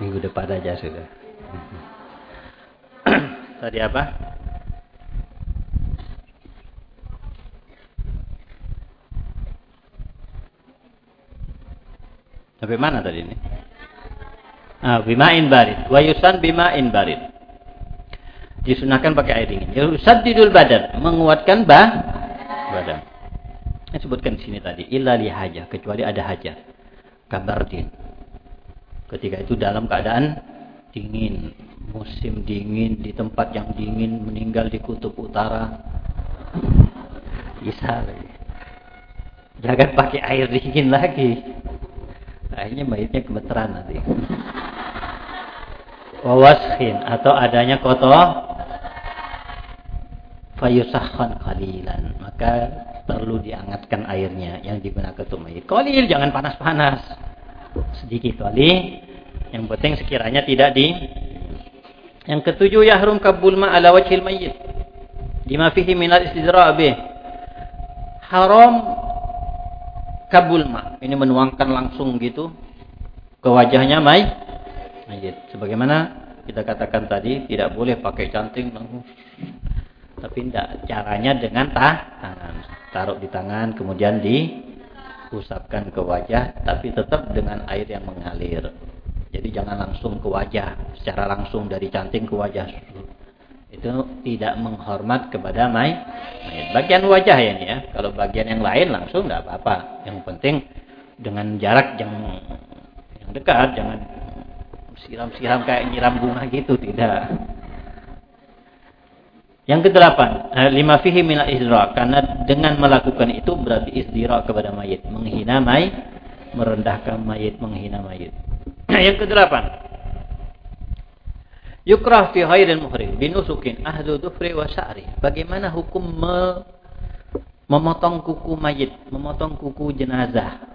S1: Minggu depan aja sudah. Tadi apa? Sampai mana tadi ini? Ah, bima'in barid. Wa yusan bima'in barid disunahkan pakai air dingin. Yusaddidul badan, menguatkan bah badan. Saya sebutkan di sini tadi, illa li hajah, kecuali ada hajah. Kabardin. Ketika itu dalam keadaan dingin, musim dingin di tempat yang dingin, meninggal di kutub utara. Bisa lagi. Jangan pakai air dingin lagi. Akhirnya mayatnya gemeteran nanti. Wawashin atau adanya kotor. Fayusahkan kalilan maka perlu diangatkan airnya yang digunakan untuk mayit kolil jangan panas-panas. Sedikit kali yang penting sekiranya tidak di yang ketujuh yahrum kabul ma ala wajhil mayyit. Lima fihi istidra' bih. Haram kabul ma. Ini menuangkan langsung gitu ke wajahnya may mayit sebagaimana kita katakan tadi tidak boleh pakai canting langsung tapi tidak caranya dengan tah, tangan. Taruh di tangan, kemudian diusapkan ke wajah, tapi tetap dengan air yang mengalir. Jadi jangan langsung ke wajah, secara langsung dari canting ke wajah. Itu tidak menghormat kepada mayat. Bagian wajah ya ini ya. Kalau bagian yang lain langsung tidak apa-apa. Yang penting dengan jarak yang dekat, jangan siram-siram kayak nyiram bunga gitu, tidak. Yang kedelapan, eh, lima fihi minal izdira. Karena dengan melakukan itu berarti izdira kepada mayit. Menghina mayit, merendahkan mayit, menghina mayit. Yang kedelapan, yukrah fi khairil muhrim binusukin ahdu dufri wa sa'ri. Bagaimana hukum me memotong kuku mayit, memotong kuku jenazah.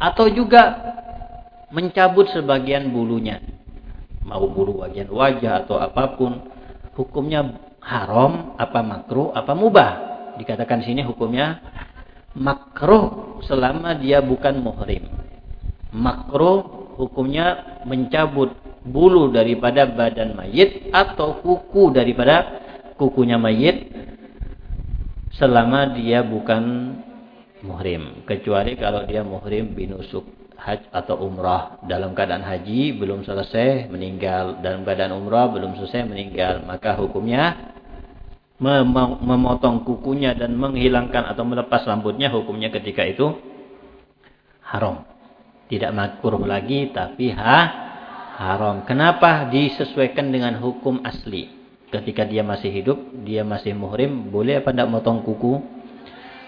S1: Atau juga mencabut sebagian bulunya. Mau bulu bagian wajah atau apa pun. Hukumnya haram, apa makruh, apa mubah. Dikatakan sini hukumnya makruh selama dia bukan muhrim. Makruh hukumnya mencabut bulu daripada badan mayit atau kuku daripada kukunya mayit selama dia bukan muhrim kecuali kalau dia muhrim binusuk haji atau umrah dalam keadaan haji belum selesai meninggal dalam keadaan umrah belum selesai meninggal maka hukumnya memotong kukunya dan menghilangkan atau melepas rambutnya hukumnya ketika itu haram. Tidak makruh lagi tapi ha haram. Kenapa disesuaikan dengan hukum asli? Ketika dia masih hidup, dia masih muhrim, boleh apa tidak motong kuku?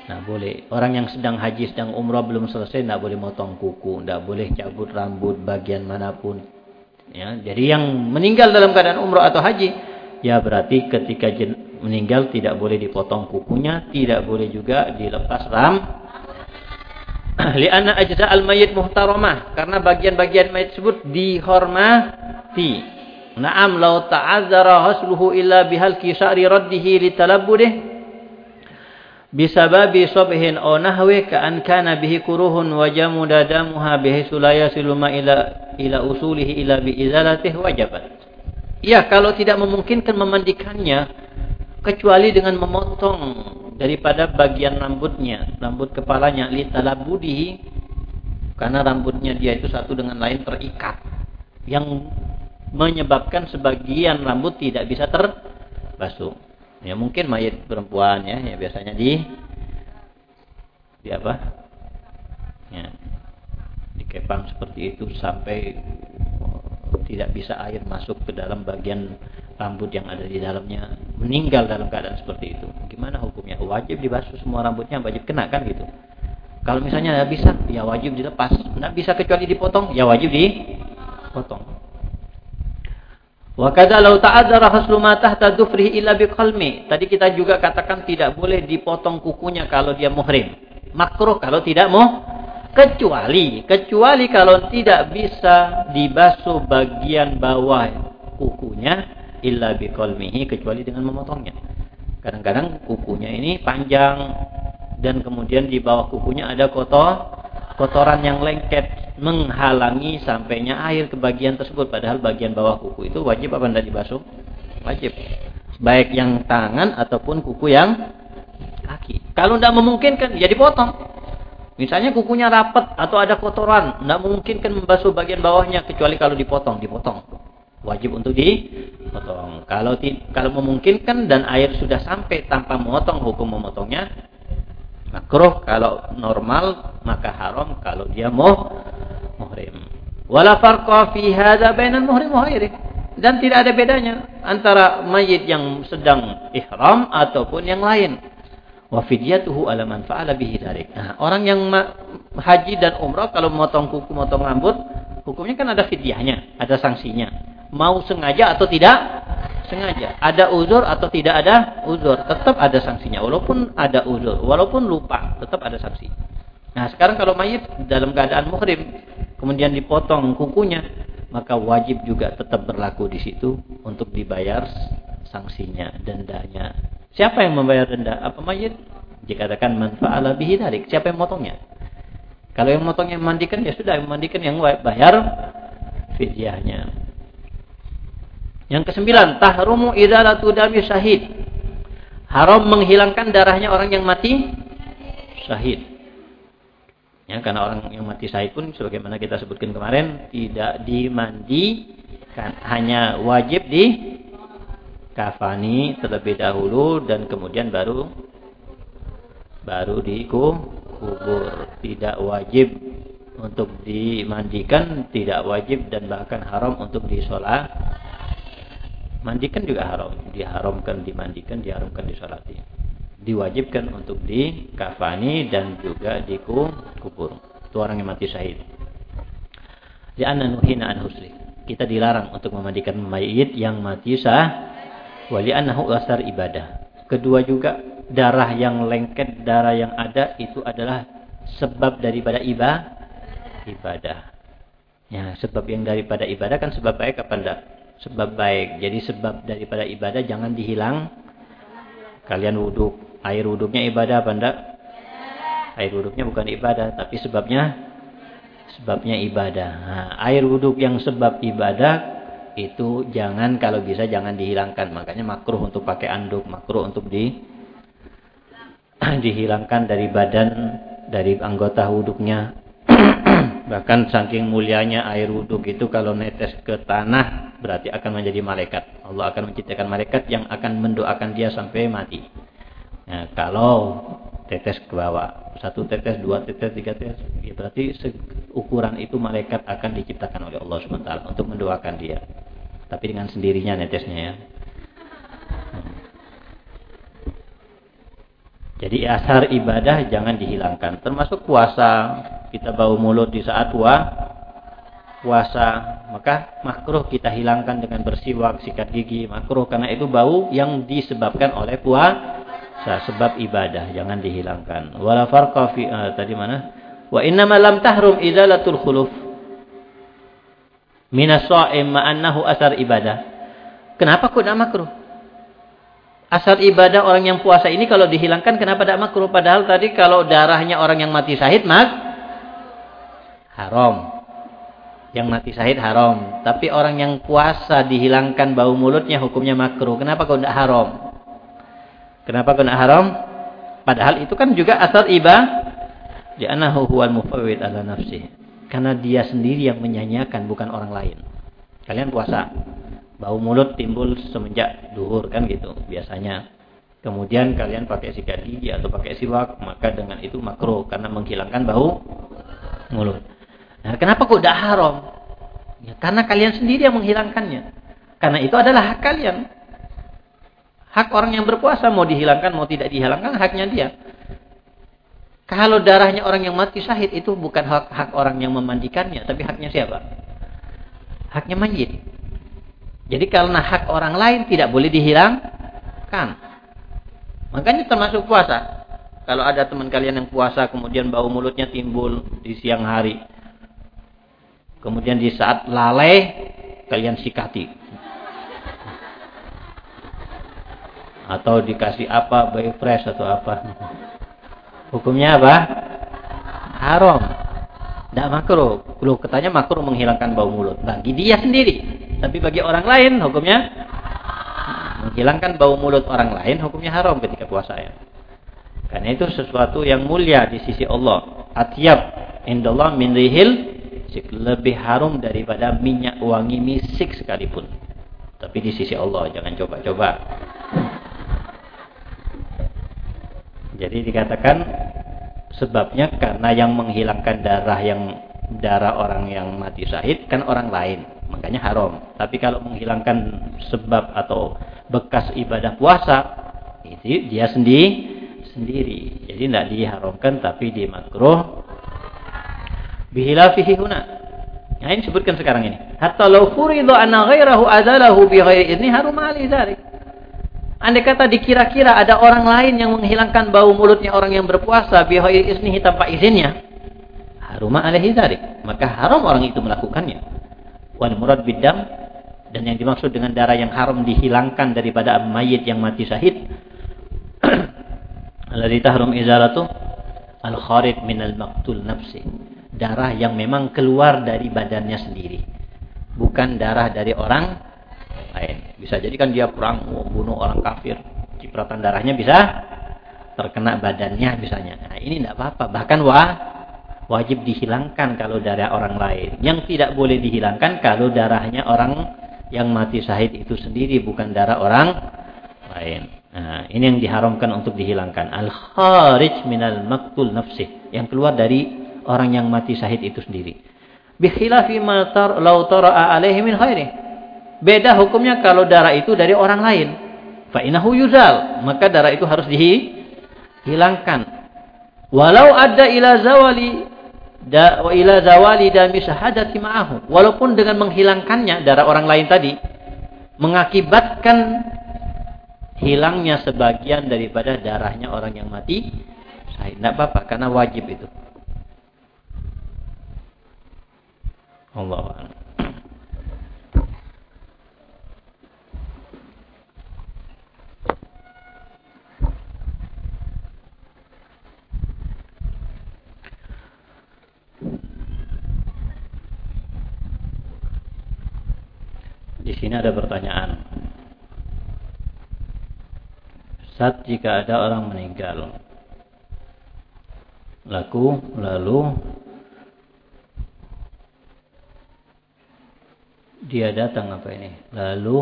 S1: Nah boleh. Orang yang sedang haji, sedang umrah belum selesai, tidak boleh motong kuku. Tidak boleh cabut rambut bagian mana pun. Ya, jadi yang meninggal dalam keadaan umroh atau haji, ya berarti ketika meninggal tidak boleh dipotong kukunya, tidak boleh juga dilepas ram. Lianna ajza al-mayyit muhtaramah, karena bagian-bagian mayit tersebut dihormati. Naam law ta'azzara hasluhu illa bihal kisari raddihi litalabbudih bisababi sobhin aw nahwi ka an kana bihi kuruhun wa jamuda damuha bihi sulaya siluma ila ila usulihi ila bi izalatih wajabat. Ya, kalau tidak memungkinkan memandikannya kecuali dengan memotong daripada bagian rambutnya, rambut kepalanya li talabudihi karena rambutnya dia itu satu dengan lain terikat yang menyebabkan sebagian rambut tidak bisa terbasuh. Ya mungkin mayat perempuan ya, ya biasanya di di apa? Ya, dikepang seperti itu sampai oh, tidak bisa air masuk ke dalam bagian rambut yang ada di dalamnya meninggal dalam keadaan seperti itu. Gimana hukumnya? Wajib dibasuh semua rambutnya wajib kena kan gitu? Kalau misalnya tidak bisa ya wajib dilepas. Tidak bisa kecuali dipotong ya wajib dipotong Wa kadza law ta'adzara haslu ma tahta dhufrihi illa. Tadi kita juga katakan tidak boleh dipotong kukunya kalau dia muhrim. Makruh kalau tidak mau kecuali kecuali kalau tidak bisa dibasuh bagian bawah kukunya illa biqalmihi kecuali dengan memotongnya. Kadang-kadang kukunya ini panjang dan kemudian di bawah kukunya ada kotor kotoran yang lengket menghalangi sampainya air ke bagian tersebut. Padahal bagian bawah kuku itu wajib apa tidak dibasuh? Wajib. Baik yang tangan ataupun kuku yang kaki. Kalau tidak memungkinkan ya dipotong. Misalnya kukunya rapat atau ada kotoran tidak memungkinkan membasuh bagian bawahnya kecuali kalau dipotong dipotong. Wajib untuk dipotong. Kalau kalau memungkinkan dan air sudah sampai tanpa memotong hukum memotongnya makruh kalau normal maka haram kalau dia muh muhrim. Wala farqa fi hadza bainal muhrim wa dan tidak ada bedanya antara mayit yang sedang ihram ataupun yang lain. Wa fidyatuhu ala man fa'ala bihi nah orang yang haji dan umrah kalau memotong kuku motong rambut hukumnya kan ada fidyahnya ada sanksinya mau sengaja atau tidak sengaja. Ada uzur atau tidak ada uzur, tetap ada sanksinya. Walaupun ada uzur, walaupun lupa, tetap ada sanksi. Nah, sekarang kalau mayit dalam keadaan muhrim, kemudian dipotong kukunya, maka wajib juga tetap berlaku di situ untuk dibayar sanksinya, dendanya. Siapa yang membayar denda? Apa mayit? Dikatakan manfa'ala bihi tarik. Siapa yang motongnya? Kalau yang motongnya memandikan, ya sudah, yang memandikan yang bayar fidyahnya. Yang kesembilan, tahrumu idalatu dami syahid. Haram menghilangkan darahnya orang yang mati syahid. Ya, karena orang yang mati syahid pun sebagaimana kita sebutkan kemarin tidak dimandikan, hanya wajib di kafani terlebih dahulu dan kemudian baru baru dikubur. Tidak wajib untuk dimandikan, tidak wajib dan bahkan haram untuk disolat Mandikan juga haram. Diharamkan dimandikan, diharamkan disolati. Diwajibkan untuk dikafani dan juga dikubur. Itu orang yang mati syahid. Di nuhina an husli. Kita dilarang untuk memandikan mayit yang mati sah. Wali annahu asar ibadah. Kedua juga darah yang lengket, darah yang ada itu adalah sebab daripada ibadah. Ibadah. Ya, sebab yang daripada ibadah kan sebab baik apa? Sebab baik. Jadi sebab daripada ibadah jangan dihilang. Kalian wuduk. Air wuduknya ibadah apa enggak? Air wuduknya bukan ibadah. Tapi sebabnya sebabnya ibadah. Nah, air wuduk yang sebab ibadah itu jangan kalau bisa jangan dihilangkan. Makanya makruh untuk pakai anduk. Makruh untuk di dihilangkan dari badan dari anggota wuduknya Bahkan saking mulianya air wuduk itu kalau netes ke tanah berarti akan menjadi malaikat. Allah akan menciptakan malaikat yang akan mendoakan dia sampai mati. Nah, kalau tetes ke bawah, satu tetes, dua tetes, tiga tetes, ya berarti ukuran itu malaikat akan diciptakan oleh Allah SWT untuk mendoakan dia. Tapi dengan sendirinya netesnya ya. Jadi asar ibadah jangan dihilangkan. Termasuk puasa. Kita bau mulut di saat puasa puasa, maka makruh kita hilangkan dengan bersiwak, sikat gigi, makruh karena itu bau yang disebabkan oleh puasa sebab ibadah, jangan dihilangkan. Wala farqa fi uh, tadi mana? Wa inna lam tahrum izalatul khuluf minas sha'im ma'annahu asar ibadah. Kenapa kok tidak makruh? Asal ibadah orang yang puasa ini kalau dihilangkan kenapa tidak makruh? Padahal tadi kalau darahnya orang yang mati syahid mak haram. Yang mati syahid haram. Tapi orang yang puasa dihilangkan bau mulutnya hukumnya makruh. Kenapa kok tidak haram? Kenapa kok tidak haram? Padahal itu kan juga asal ibadah. Li'annahu huwal mufawwid ala nafsih. Karena dia sendiri yang menyanyiakan bukan orang lain. Kalian puasa bau mulut timbul semenjak duhur kan gitu biasanya. Kemudian kalian pakai sikat gigi atau pakai siwak, maka dengan itu makro karena menghilangkan bau mulut. Nah, kenapa kok tidak haram? Ya, karena kalian sendiri yang menghilangkannya. Karena itu adalah hak kalian. Hak orang yang berpuasa mau dihilangkan mau tidak dihilangkan haknya dia. Kalau darahnya orang yang mati syahid itu bukan hak hak orang yang memandikannya, tapi haknya siapa? Haknya mayit. Jadi karena hak orang lain tidak boleh dihilangkan. Makanya termasuk puasa. Kalau ada teman kalian yang puasa kemudian bau mulutnya timbul di siang hari. Kemudian di saat lalai kalian sikati. Atau dikasih apa, bayi fresh atau apa. Hukumnya apa? Haram. Tidak makruh. Lu katanya makruh menghilangkan bau mulut. Bagi dia sendiri. Tapi bagi orang lain hukumnya menghilangkan bau mulut orang lain hukumnya haram ketika puasa ya. Karena itu sesuatu yang mulia di sisi Allah. Atyab indallah min rihil lebih harum daripada minyak wangi misik sekalipun. Tapi di sisi Allah jangan coba-coba. Jadi dikatakan sebabnya karena yang menghilangkan darah yang darah orang yang mati syahid kan orang lain makanya haram. Tapi kalau menghilangkan sebab atau bekas ibadah puasa, itu dia sendiri sendiri. Jadi tidak diharamkan tapi dimakruh. Bihilafihi huna. Nah ini sebutkan sekarang ini. Hatta law furidu anna ghairahu azalahu bi idni harum ali dzalik. Andai kata dikira-kira ada orang lain yang menghilangkan bau mulutnya orang yang berpuasa bi ghairi iznihi tanpa izinnya, harum alaihi dzalik. Maka haram orang itu melakukannya. Wal murad bidam dan yang dimaksud dengan darah yang haram dihilangkan daripada mayit yang mati syahid. Alladzi tahrum izalatu al kharid min al maqtul nafsi. Darah yang memang keluar dari badannya sendiri. Bukan darah dari orang lain bisa jadi kan dia perang bunuh orang kafir cipratan darahnya bisa terkena badannya misalnya nah ini tidak apa-apa bahkan wah wajib dihilangkan kalau darah orang lain. Yang tidak boleh dihilangkan kalau darahnya orang yang mati syahid itu sendiri bukan darah orang lain. Nah, ini yang diharamkan untuk dihilangkan. Al-kharij minal maktul nafsi. Yang keluar dari orang yang mati syahid itu sendiri. Bikhilafi ma tar law tara'a khairi. Beda hukumnya kalau darah itu dari orang lain. Fa inahu yuzal. Maka darah itu harus dihilangkan. Walau ada ila zawali da, wa ila zawali dami syahadati ma'ahu. Walaupun dengan menghilangkannya darah orang lain tadi mengakibatkan hilangnya sebagian daripada darahnya orang yang mati, saya tidak apa-apa karena wajib itu. Allah Di sini ada pertanyaan. Saat jika ada orang meninggal, laku lalu dia datang apa ini? Lalu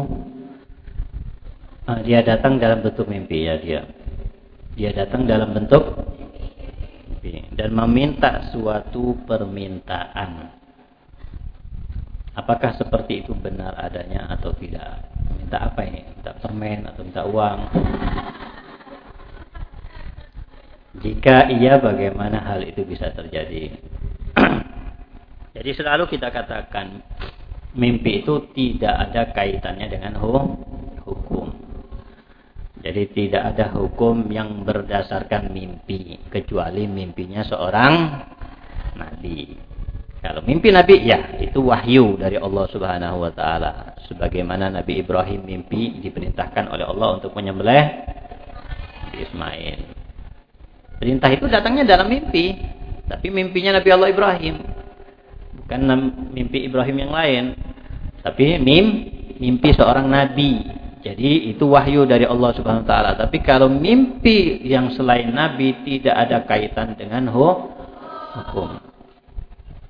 S1: ah, dia datang dalam bentuk mimpi ya dia. Dia datang dalam bentuk dan meminta suatu permintaan. Apakah seperti itu benar adanya atau tidak? Minta apa ini? Minta permen atau minta uang? Jika iya bagaimana hal itu bisa terjadi? Jadi Jadi selalu kita katakan mimpi itu tidak ada kaitannya dengan hukum. Jadi tidak ada hukum yang berdasarkan mimpi kecuali mimpinya seorang nabi. Kalau mimpi nabi ya itu wahyu dari Allah Subhanahu wa taala. Sebagaimana Nabi Ibrahim mimpi diperintahkan oleh Allah untuk menyembelih Ismail. Perintah itu datangnya dalam mimpi, tapi mimpinya Nabi Allah Ibrahim bukan mimpi Ibrahim yang lain tapi mim mimpi seorang nabi jadi itu wahyu dari Allah Subhanahu wa taala. Tapi kalau mimpi yang selain nabi tidak ada kaitan dengan hukum.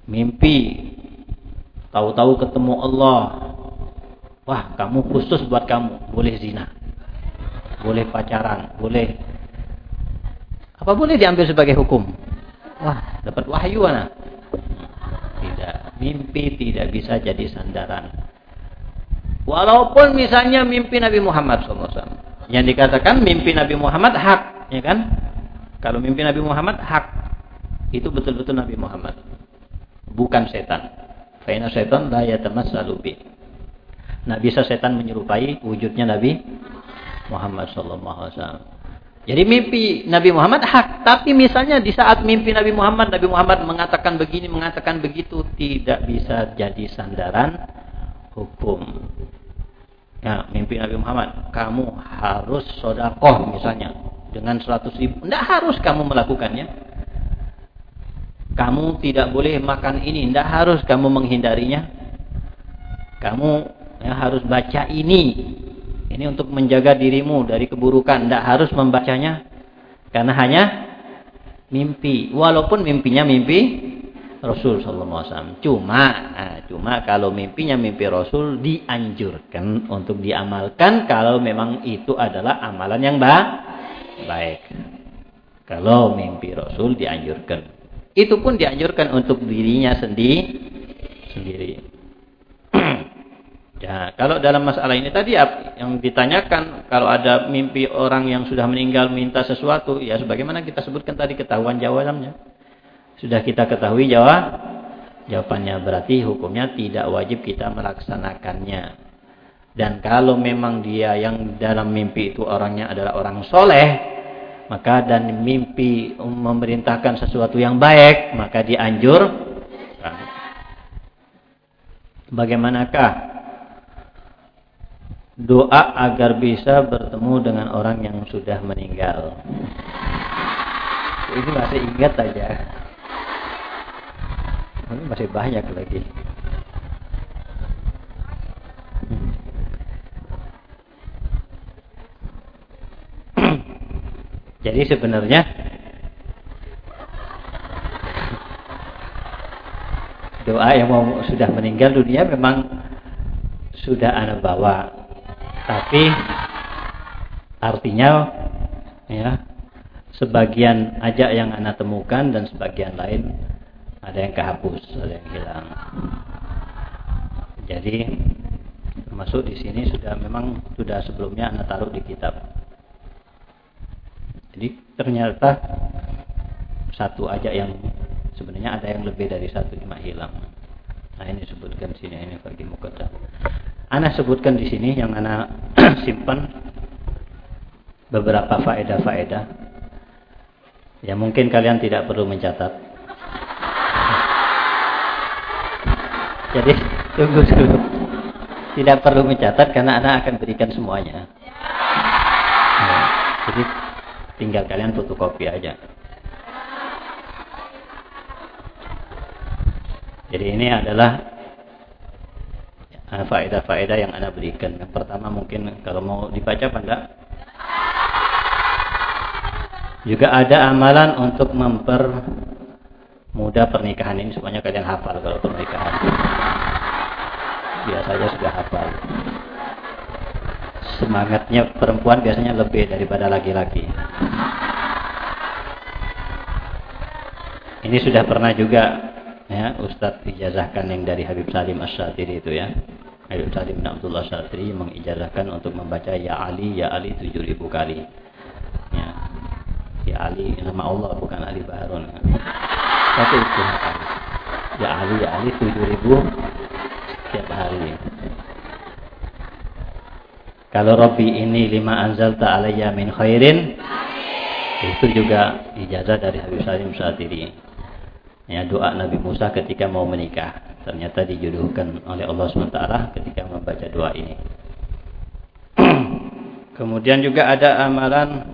S1: Mimpi tahu-tahu ketemu Allah. Wah kamu khusus buat kamu. Boleh zina. Boleh pacaran. Boleh. Apa boleh diambil sebagai hukum? Wah dapat wahyu anak tidak. Mimpi tidak bisa jadi sandaran. Walaupun misalnya mimpi Nabi Muhammad SAW. Yang dikatakan mimpi Nabi Muhammad hak. Ya kan? Kalau mimpi Nabi Muhammad hak. Itu betul-betul Nabi Muhammad. Bukan setan. Faina setan la yatamassalu bi. Nah bisa setan menyerupai wujudnya Nabi Muhammad SAW. Jadi mimpi Nabi Muhammad hak, tapi misalnya di saat mimpi Nabi Muhammad, Nabi Muhammad mengatakan begini, mengatakan begitu, tidak bisa jadi sandaran hukum. Ya, mimpi Nabi Muhammad, kamu harus sodakoh misalnya dengan 100 ribu. Tidak harus kamu melakukannya. Kamu tidak boleh makan ini, tidak harus kamu menghindarinya. Kamu ya, harus baca ini, ini untuk menjaga dirimu dari keburukan. Tidak harus membacanya. Karena hanya mimpi. Walaupun mimpinya mimpi Rasul Sallallahu Alaihi Wasallam. Cuma, nah, cuma kalau mimpinya mimpi Rasul dianjurkan untuk diamalkan kalau memang itu adalah amalan yang baik. Kalau mimpi Rasul dianjurkan. Itu pun dianjurkan untuk dirinya sendiri. sendiri. Ya, kalau dalam masalah ini tadi yang ditanyakan kalau ada mimpi orang yang sudah meninggal minta sesuatu, ya sebagaimana kita sebutkan tadi ketahuan jawabannya. Sudah kita ketahui jawab jawabannya berarti hukumnya tidak wajib kita melaksanakannya. Dan kalau memang dia yang dalam mimpi itu orangnya adalah orang soleh, maka dan mimpi memerintahkan sesuatu yang baik, maka dianjur. Bagaimanakah doa agar bisa bertemu dengan orang yang sudah meninggal. Ini masih ingat aja. Ini masih banyak lagi. Jadi sebenarnya doa yang mau sudah meninggal dunia memang sudah anak bawa tapi artinya ya sebagian aja yang anda temukan dan sebagian lain ada yang kehapus, ada yang hilang. Jadi masuk di sini sudah memang sudah sebelumnya anda taruh di kitab. Jadi ternyata satu aja yang sebenarnya ada yang lebih dari satu cuma hilang. Nah ini sebutkan sini ini bagi mukaddam. Ana sebutkan di sini yang Ana simpan beberapa faedah-faedah. Ya mungkin kalian tidak perlu mencatat. Jadi tunggu dulu. Tidak perlu mencatat karena Ana akan berikan semuanya. Nah, jadi tinggal kalian fotokopi aja. Jadi ini adalah Ah, faedah-faedah yang Anda berikan. Yang pertama mungkin kalau mau dibaca apa enggak? Juga ada amalan untuk mempermudah pernikahan ini semuanya kalian hafal kalau pernikahan. Biasanya sudah hafal. Semangatnya perempuan biasanya lebih daripada laki-laki. Ini sudah pernah juga ya Ustadz ijazahkan yang dari Habib Salim Asyatiri itu ya Habib Salim bin Abdullah Asyatiri mengijazahkan untuk membaca Ya Ali Ya Ali tujuh ribu kali ya Ya Ali nama Allah bukan Ali Baharun satu itu Ya Ali, ya Ali tujuh ribu setiap hari. Kalau Robbi ini lima anzal ta'alayya min khairin itu juga ijazah dari Habib Salim saat ini. Ya, doa Nabi Musa ketika mau menikah. Ternyata dijodohkan oleh Allah SWT ketika membaca doa ini. Kemudian juga ada amalan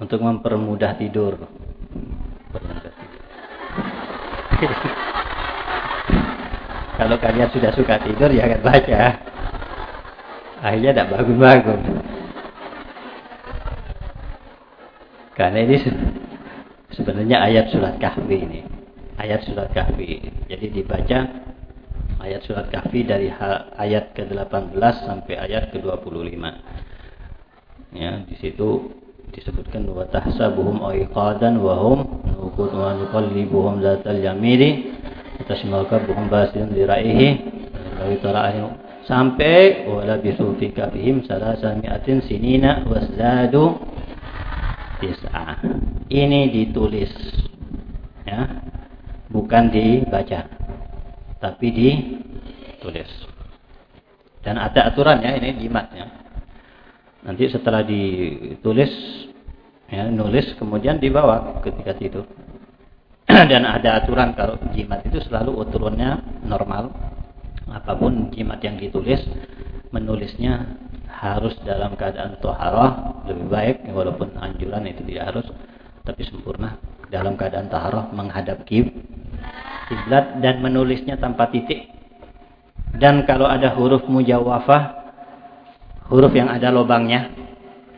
S1: untuk mempermudah tidur. Kalau kalian sudah suka tidur ya akan baca. Akhirnya tidak bangun-bangun. Karena ini sebenarnya ayat surat kahfi ini. Ayat surat kahfi. Jadi dibaca ayat surat kahfi dari ayat ke-18 sampai ayat ke-25. Ya, di situ disebutkan wa tahsabuhum aiqadan wa hum wa nuqallibuhum zatal yamini tasmakabuhum basin diraihi lawi tara'ahum sampai wala bisu fi kafihim salasami'atin sinina wasdadu tis'ah ini ditulis ya. Bukan dibaca tapi ditulis. Dan ada aturan ya ini jimatnya Nanti setelah ditulis, ya, nulis kemudian dibawa ketika tidur. Dan ada aturan kalau jimat itu selalu aturannya normal. Apa pun jimat yang ditulis, menulisnya harus dalam keadaan toharoh lebih baik walaupun anjuran itu tidak harus tapi sempurna dalam keadaan taharah menghadap kiblat dan menulisnya tanpa titik dan kalau ada huruf mujawafah huruf yang ada lubangnya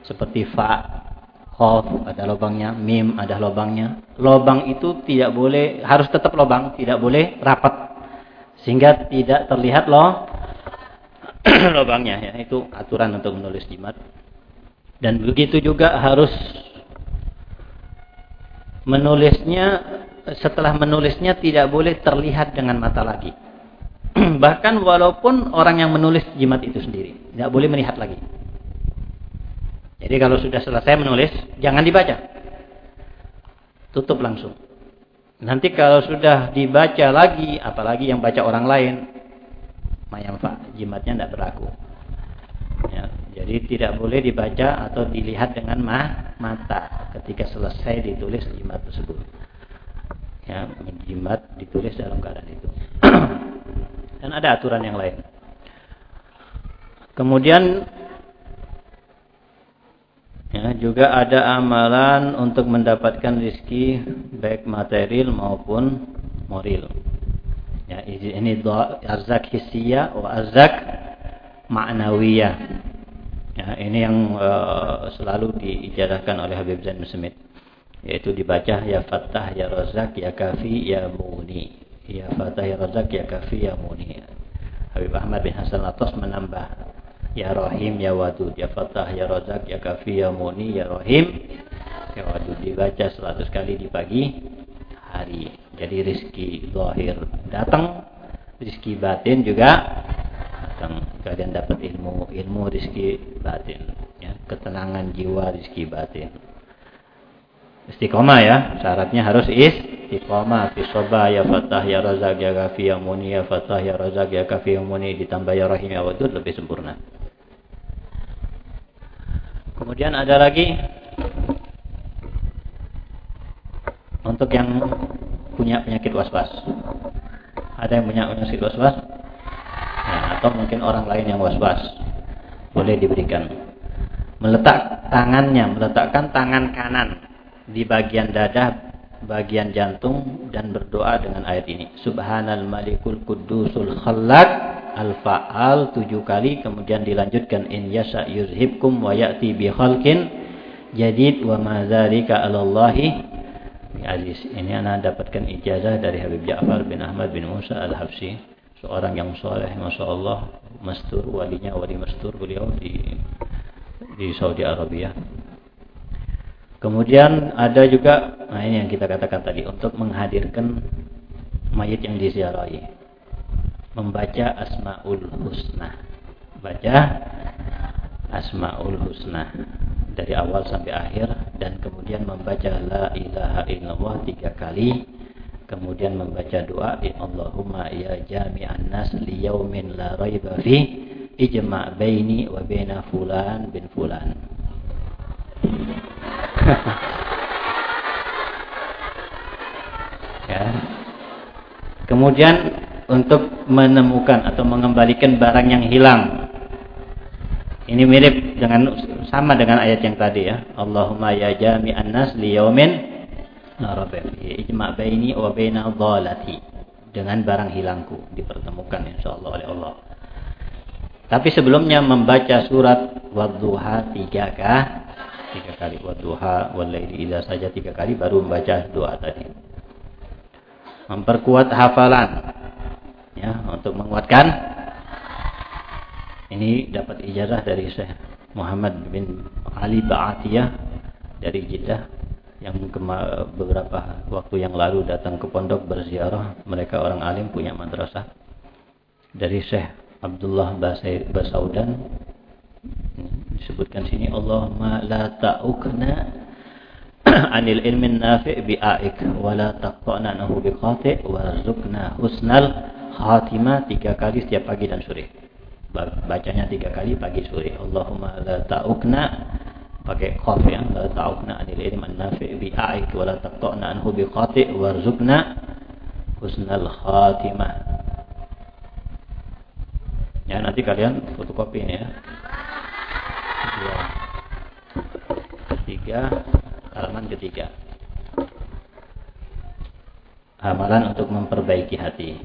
S1: seperti fa, khof ada lubangnya, mim ada lubangnya. Lubang itu tidak boleh harus tetap lubang, tidak boleh rapat sehingga tidak terlihat loh lubangnya ya. Itu aturan untuk menulis jimat. Dan begitu juga harus menulisnya setelah menulisnya tidak boleh terlihat dengan mata lagi. Bahkan walaupun orang yang menulis jimat itu sendiri. Tidak boleh melihat lagi. Jadi kalau sudah selesai menulis, jangan dibaca. Tutup langsung. Nanti kalau sudah dibaca lagi, apalagi yang baca orang lain, mayamfa, jimatnya tidak berlaku. Ya, jadi tidak boleh dibaca atau dilihat dengan mah, mata ketika selesai ditulis jimat tersebut. Ya, jimat ditulis dalam keadaan itu. Dan ada aturan yang lain. Kemudian juga ada amalan untuk mendapatkan rizki baik material maupun moral. Ya, ini arzak hissiyah wa arzak ma'nawiyah. Ya, ini yang uh, selalu diijazahkan oleh Habib Zain Smith yaitu dibaca ya Fattah ya Razak ya Kafi ya Muni Ya Fatah ya Razak ya Kafi ya Muni. Habib Ahmad bin Hasan Atas menambah Ya Rahim ya Wadud ya Fatah ya Razak ya Kafi ya Muni ya Rahim ya Wadud dibaca 100 kali di pagi hari. Jadi rizki zahir datang, rizki batin juga datang. Kalian dapat ilmu, ilmu rizki batin. Ya, ketenangan jiwa rizki batin. Istiqomah ya, syaratnya harus istiqomah. Fi ya fatah ya razak ya kafi ya muni ya fatah ya razak ya kafi ya muni ditambah ya rahim ya wadud lebih sempurna. Kemudian ada lagi untuk yang punya penyakit was-was. Ada yang punya penyakit was-was? Ya, atau mungkin orang lain yang was-was. Boleh diberikan. Meletak tangannya, meletakkan tangan kanan di bagian dada, bagian jantung dan berdoa dengan ayat ini. Subhanal Malikul Qudusul Khallaq Al-Fa'al tujuh kali kemudian dilanjutkan in yasha yuzhibkum wa ya'ti bi khalqin jadid wa ma 'alallahi aziz. Ini anak dapatkan ijazah dari Habib Ja'far bin Ahmad bin Musa Al-Habsi, seorang yang soleh, masya Allah, mastur, walinya wali mastur beliau di di Saudi Arabia. Kemudian ada juga, nah ini yang kita katakan tadi, untuk menghadirkan mayat yang diziarahi. Membaca Asma'ul Husna. Baca Asma'ul Husna. Dari awal sampai akhir. Dan kemudian membaca La ilaha illallah tiga kali. kemudian membaca doa Allahumma ya jami'an nas liyaumin la raiba fi ijma' baini wa baina fulan bin fulan ya kemudian untuk menemukan atau mengembalikan barang yang hilang ini mirip dengan sama dengan ayat yang tadi ya Allahumma ya jami'an nas liyaumin ijma' baini wa baina dhalati dengan barang hilangku dipertemukan insyaallah oleh Allah. Tapi sebelumnya membaca surat wadduha tiga kah? Tiga kali wadduha walaili idza saja tiga kali baru membaca doa tadi. Memperkuat hafalan. Ya, untuk menguatkan ini dapat ijazah dari Syekh Muhammad bin Ali Ba'atiyah dari Jeddah yang beberapa waktu yang lalu datang ke pondok berziarah mereka orang alim punya madrasah dari Syekh Abdullah Basaudan disebutkan sini Allahumma la ta'ukna anil ilmin nafi' bi'aik wa la taqta'na nahu biqati' warzuqna husnal khatimah tiga kali setiap pagi dan sore. Bacanya tiga kali pagi sore. Allahumma la ta'ukna pakai qaf ya la ta'ukna anil ilmi an-nafi' bi a'ik wa la taqta'na anhu bi qati' warzuqna husnal khatimah. Ya nanti kalian fotokopi ini ya ketiga, halaman ketiga. Amalan untuk memperbaiki hati.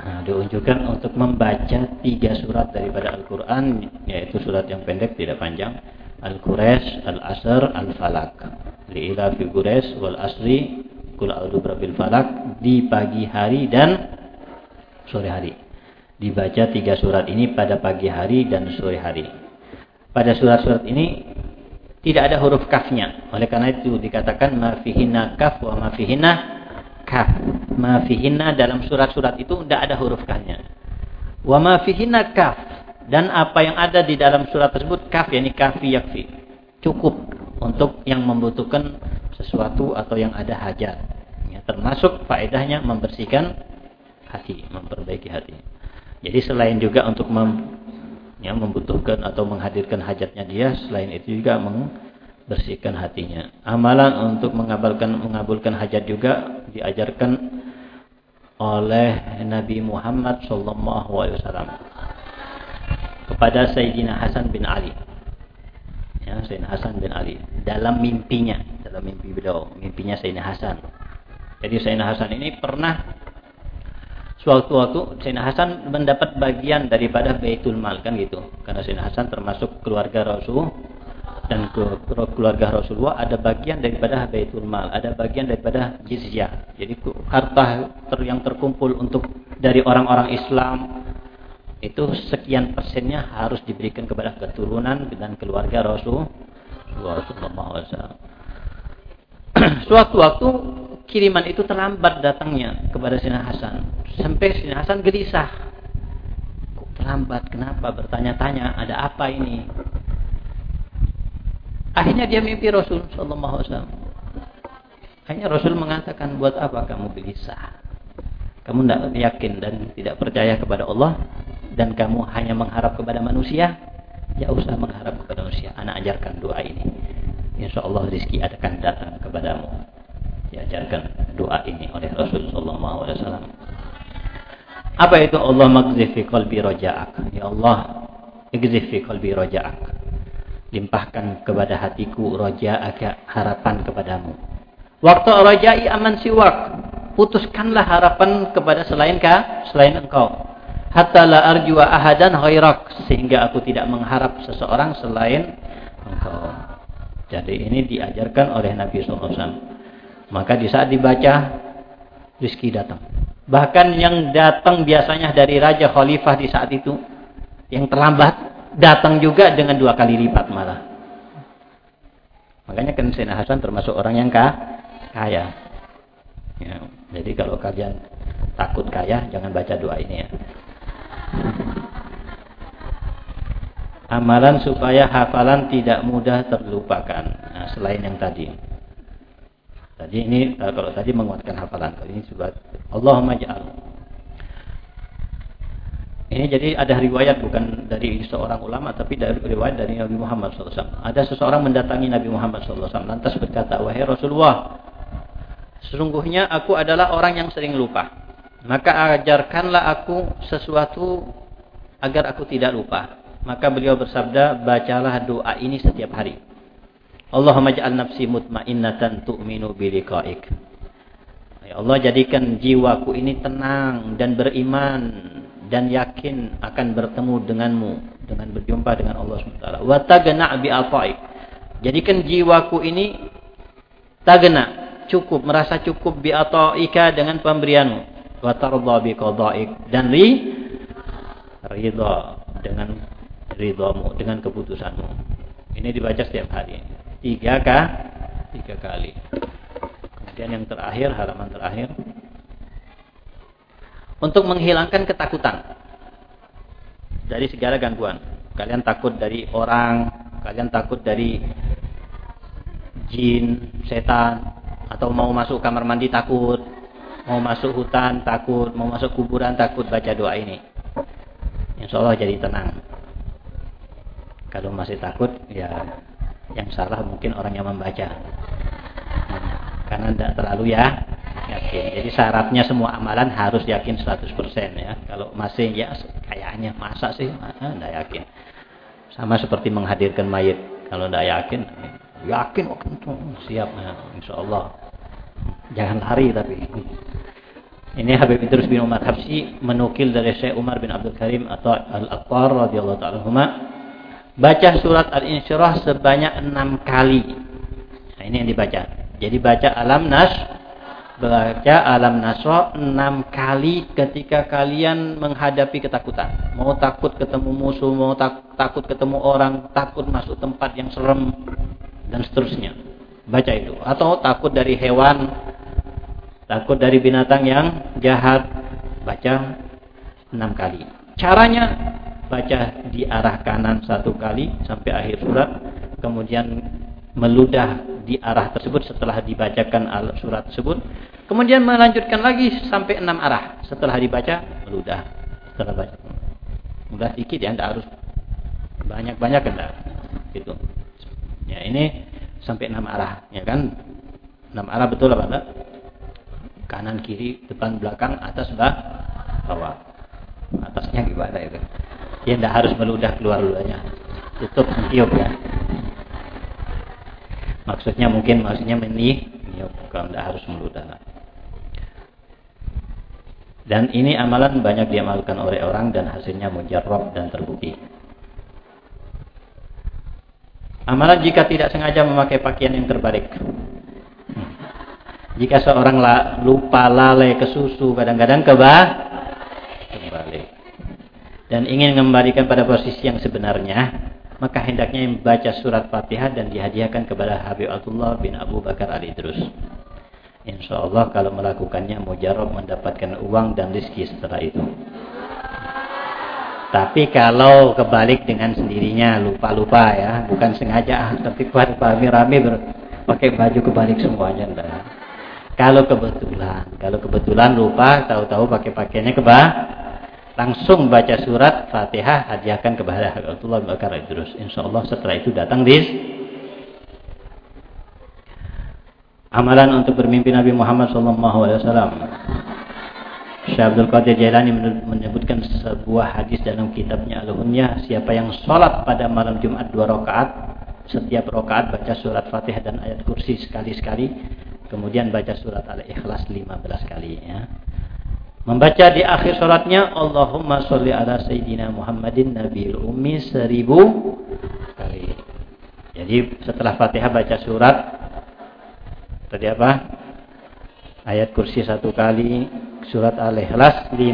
S1: Nah, diunjukkan untuk membaca tiga surat daripada Al-Quran yaitu surat yang pendek tidak panjang. Al-Quresh, Al-Asr, Al-Falak Li'ilah fi Quresh, wal Asri Kul Brabil Falak di pagi hari dan sore hari. Dibaca tiga surat ini pada pagi hari dan sore hari. Pada surat-surat ini tidak ada huruf kafnya. Oleh karena itu dikatakan mafihina kaf wa mafihina kaf. Mafihina dalam surat-surat itu tidak ada huruf kafnya. Wa mafihina kaf dan apa yang ada di dalam surat tersebut kaf yakni kafi yakfi cukup untuk yang membutuhkan sesuatu atau yang ada hajat ya, termasuk faedahnya membersihkan hati memperbaiki hati jadi selain juga untuk mem, ya, membutuhkan atau menghadirkan hajatnya dia selain itu juga membersihkan hatinya amalan untuk mengabulkan mengabulkan hajat juga diajarkan oleh Nabi Muhammad wasallam kepada Sayyidina Hasan bin Ali. Ya, Sayyidina Hasan bin Ali dalam mimpinya, dalam mimpi beliau, mimpinya Sayyidina Hasan. Jadi Sayyidina Hasan ini pernah suatu waktu Sayyidina Hasan mendapat bagian daripada Baitul Mal kan gitu. Karena Sayyidina Hasan termasuk keluarga Rasul dan keluarga Rasulullah ada bagian daripada Baitul Mal, ada bagian daripada jizyah. Jadi harta yang terkumpul untuk dari orang-orang Islam itu sekian persennya harus diberikan kepada keturunan dan keluarga Rasul. Suatu waktu kiriman itu terlambat datangnya kepada Sina Hasan. Sampai Sina Hasan gelisah. Kok terlambat? Kenapa? Bertanya-tanya, ada apa ini? Akhirnya dia mimpi Rasul Sallallahu Alaihi. Akhirnya Rasul mengatakan, buat apa kamu gelisah? Kamu tidak yakin dan tidak percaya kepada Allah? dan kamu hanya mengharap kepada manusia, ya usah mengharap kepada manusia. Anak ajarkan doa ini. Insya Allah rizki akan datang kepadamu. Diajarkan doa ini oleh Rasulullah SAW. Apa itu Allah magzif fi qalbi raja'ak? Ya Allah, igzif fi qalbi raja'ak. Limpahkan kepada hatiku raja'aka harapan kepadamu. Waktu raja'i aman siwak. Putuskanlah harapan kepada selain kah? Selain engkau hatta la arjua ahadan ghairak sehingga aku tidak mengharap seseorang selain engkau. Jadi ini diajarkan oleh Nabi SAW. Maka di saat dibaca rizki datang. Bahkan yang datang biasanya dari raja khalifah di saat itu yang terlambat datang juga dengan dua kali lipat malah. Makanya kan Sayyidina Hasan termasuk orang yang kaya. Ya, jadi kalau kalian takut kaya jangan baca doa ini ya. Amalan supaya hafalan tidak mudah terlupakan. Nah, selain yang tadi. Tadi ini uh, kalau tadi menguatkan hafalan, kali ini surat Allahumma ja'al. Ini jadi ada riwayat bukan dari seorang ulama tapi dari riwayat dari Nabi Muhammad SAW. Ada seseorang mendatangi Nabi Muhammad SAW lantas berkata, wahai Rasulullah, sesungguhnya aku adalah orang yang sering lupa. Maka ajarkanlah aku sesuatu agar aku tidak lupa. Maka beliau bersabda, bacalah doa ini setiap hari. Allahumma ja'al nafsi mutmainnatan tu'minu biliqa'ik. Ya Allah jadikan jiwaku ini tenang dan beriman dan yakin akan bertemu denganmu dengan berjumpa dengan Allah SWT. Wa tagna bi ataik. Jadikan jiwaku ini tagna, cukup, merasa cukup bi ataika dengan pemberianmu. Wa tardha bi qadaik dan ri ridha dengan ridhamu, dengan keputusanmu. Ini dibaca setiap hari. Tiga kah? Tiga kali. Kemudian yang terakhir, halaman terakhir untuk menghilangkan ketakutan dari segala gangguan. Kalian takut dari orang, kalian takut dari jin, setan, atau mau masuk kamar mandi takut, mau masuk hutan takut, mau masuk kuburan takut baca doa ini. Insya Allah jadi tenang. Kalau masih takut, ya yang salah mungkin orang yang membaca. Karena tidak terlalu ya yakin. Jadi syaratnya semua amalan harus yakin 100% ya. Kalau masih ya kayaknya masa sih, tidak yakin. Sama seperti menghadirkan mayat. Kalau tidak yakin, yakin oh, siap ya, insya Allah. Jangan lari tapi. Ini Habib Idrus bin Umar Habsi menukil dari Syekh Umar bin Abdul Karim atau Al-Aqtar radhiyallahu taala baca surat Al-Insyirah sebanyak enam kali. Nah, ini yang dibaca. Jadi baca Alam Nas baca alam nasro enam kali ketika kalian menghadapi ketakutan. Mau takut ketemu musuh, mau tak, takut ketemu orang, takut masuk tempat yang serem, dan seterusnya. Baca itu. Atau takut dari hewan, takut dari binatang yang jahat. Baca enam kali. Caranya baca di arah kanan satu kali sampai akhir surat. Kemudian meludah di arah tersebut setelah dibacakan surat tersebut. Kemudian melanjutkan lagi sampai enam arah. Setelah dibaca, meludah. Setelah baca. Mudah sedikit ya, tidak harus banyak-banyak enggak. Gitu. Ya, ini sampai enam arah, ya kan? Enam arah betul apa enggak? Kanan, kiri, depan, belakang, atas, bawah. Atasnya gimana itu? Ya tidak harus meludah keluar-luarnya. Tutup tiup ya. Maksudnya mungkin maksudnya menih, ya bukan tidak harus meludah. Dan ini amalan banyak diamalkan oleh orang dan hasilnya mujarrab dan terbukti. Amalan jika tidak sengaja memakai pakaian yang terbalik. Jika seorang lupa lalai ke susu kadang-kadang kebah dan ingin mengembalikan pada posisi yang sebenarnya, maka hendaknya membaca surat Fatihah dan dihadiahkan kepada Habib Abdullah bin Abu Bakar al-Idrus. Insya Allah kalau melakukannya mujarab mendapatkan uang dan rezeki setelah itu. Tapi kalau kebalik dengan sendirinya lupa-lupa ya, bukan sengaja ah, tapi kuat rame-rame pakai baju kebalik semuanya enggak. Kalau kebetulan, kalau kebetulan lupa tahu-tahu pakai pakaiannya kebah langsung baca surat Fatihah hadiahkan kepada Abdullah bin Bakar Idrus. Insya Allah setelah itu datang di Amalan untuk bermimpi Nabi Muhammad SAW. Syekh Abdul Qadir Jailani menyebutkan sebuah hadis dalam kitabnya Al-Hunyah. Siapa yang sholat pada malam Jumat dua rakaat, setiap rakaat baca surat Fatihah dan ayat kursi sekali-sekali. Kemudian baca surat Al-Ikhlas 15 kali. Ya. Membaca di akhir sholatnya Allahumma sholli ala Sayyidina Muhammadin Nabi Ummi seribu kali. Jadi setelah Fatihah baca surat Tadi apa? Ayat kursi satu kali, surat Al-Ikhlas 15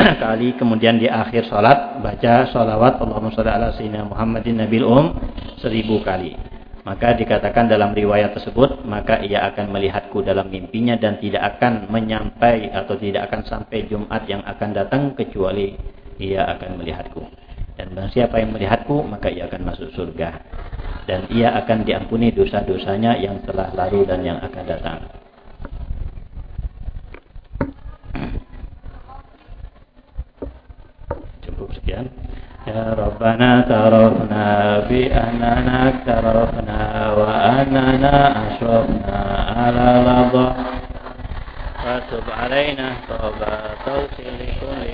S1: kali, kemudian di akhir sholat baca sholawat Allahumma sholli ala sayyidina Muhammadin nabil um seribu kali. Maka dikatakan dalam riwayat tersebut, maka ia akan melihatku dalam mimpinya dan tidak akan menyampai atau tidak akan sampai Jumat yang akan datang kecuali ia akan melihatku. Dan barang siapa yang melihatku, maka ia akan masuk surga. dan ia akan diampuni dosa-dosanya yang telah lalu dan yang akan datang. Cukup sekian. يا ربنا تعرفنا بأننا اكترفنا وأننا أشرفنا على رضا فتب علينا توبة توصل لكل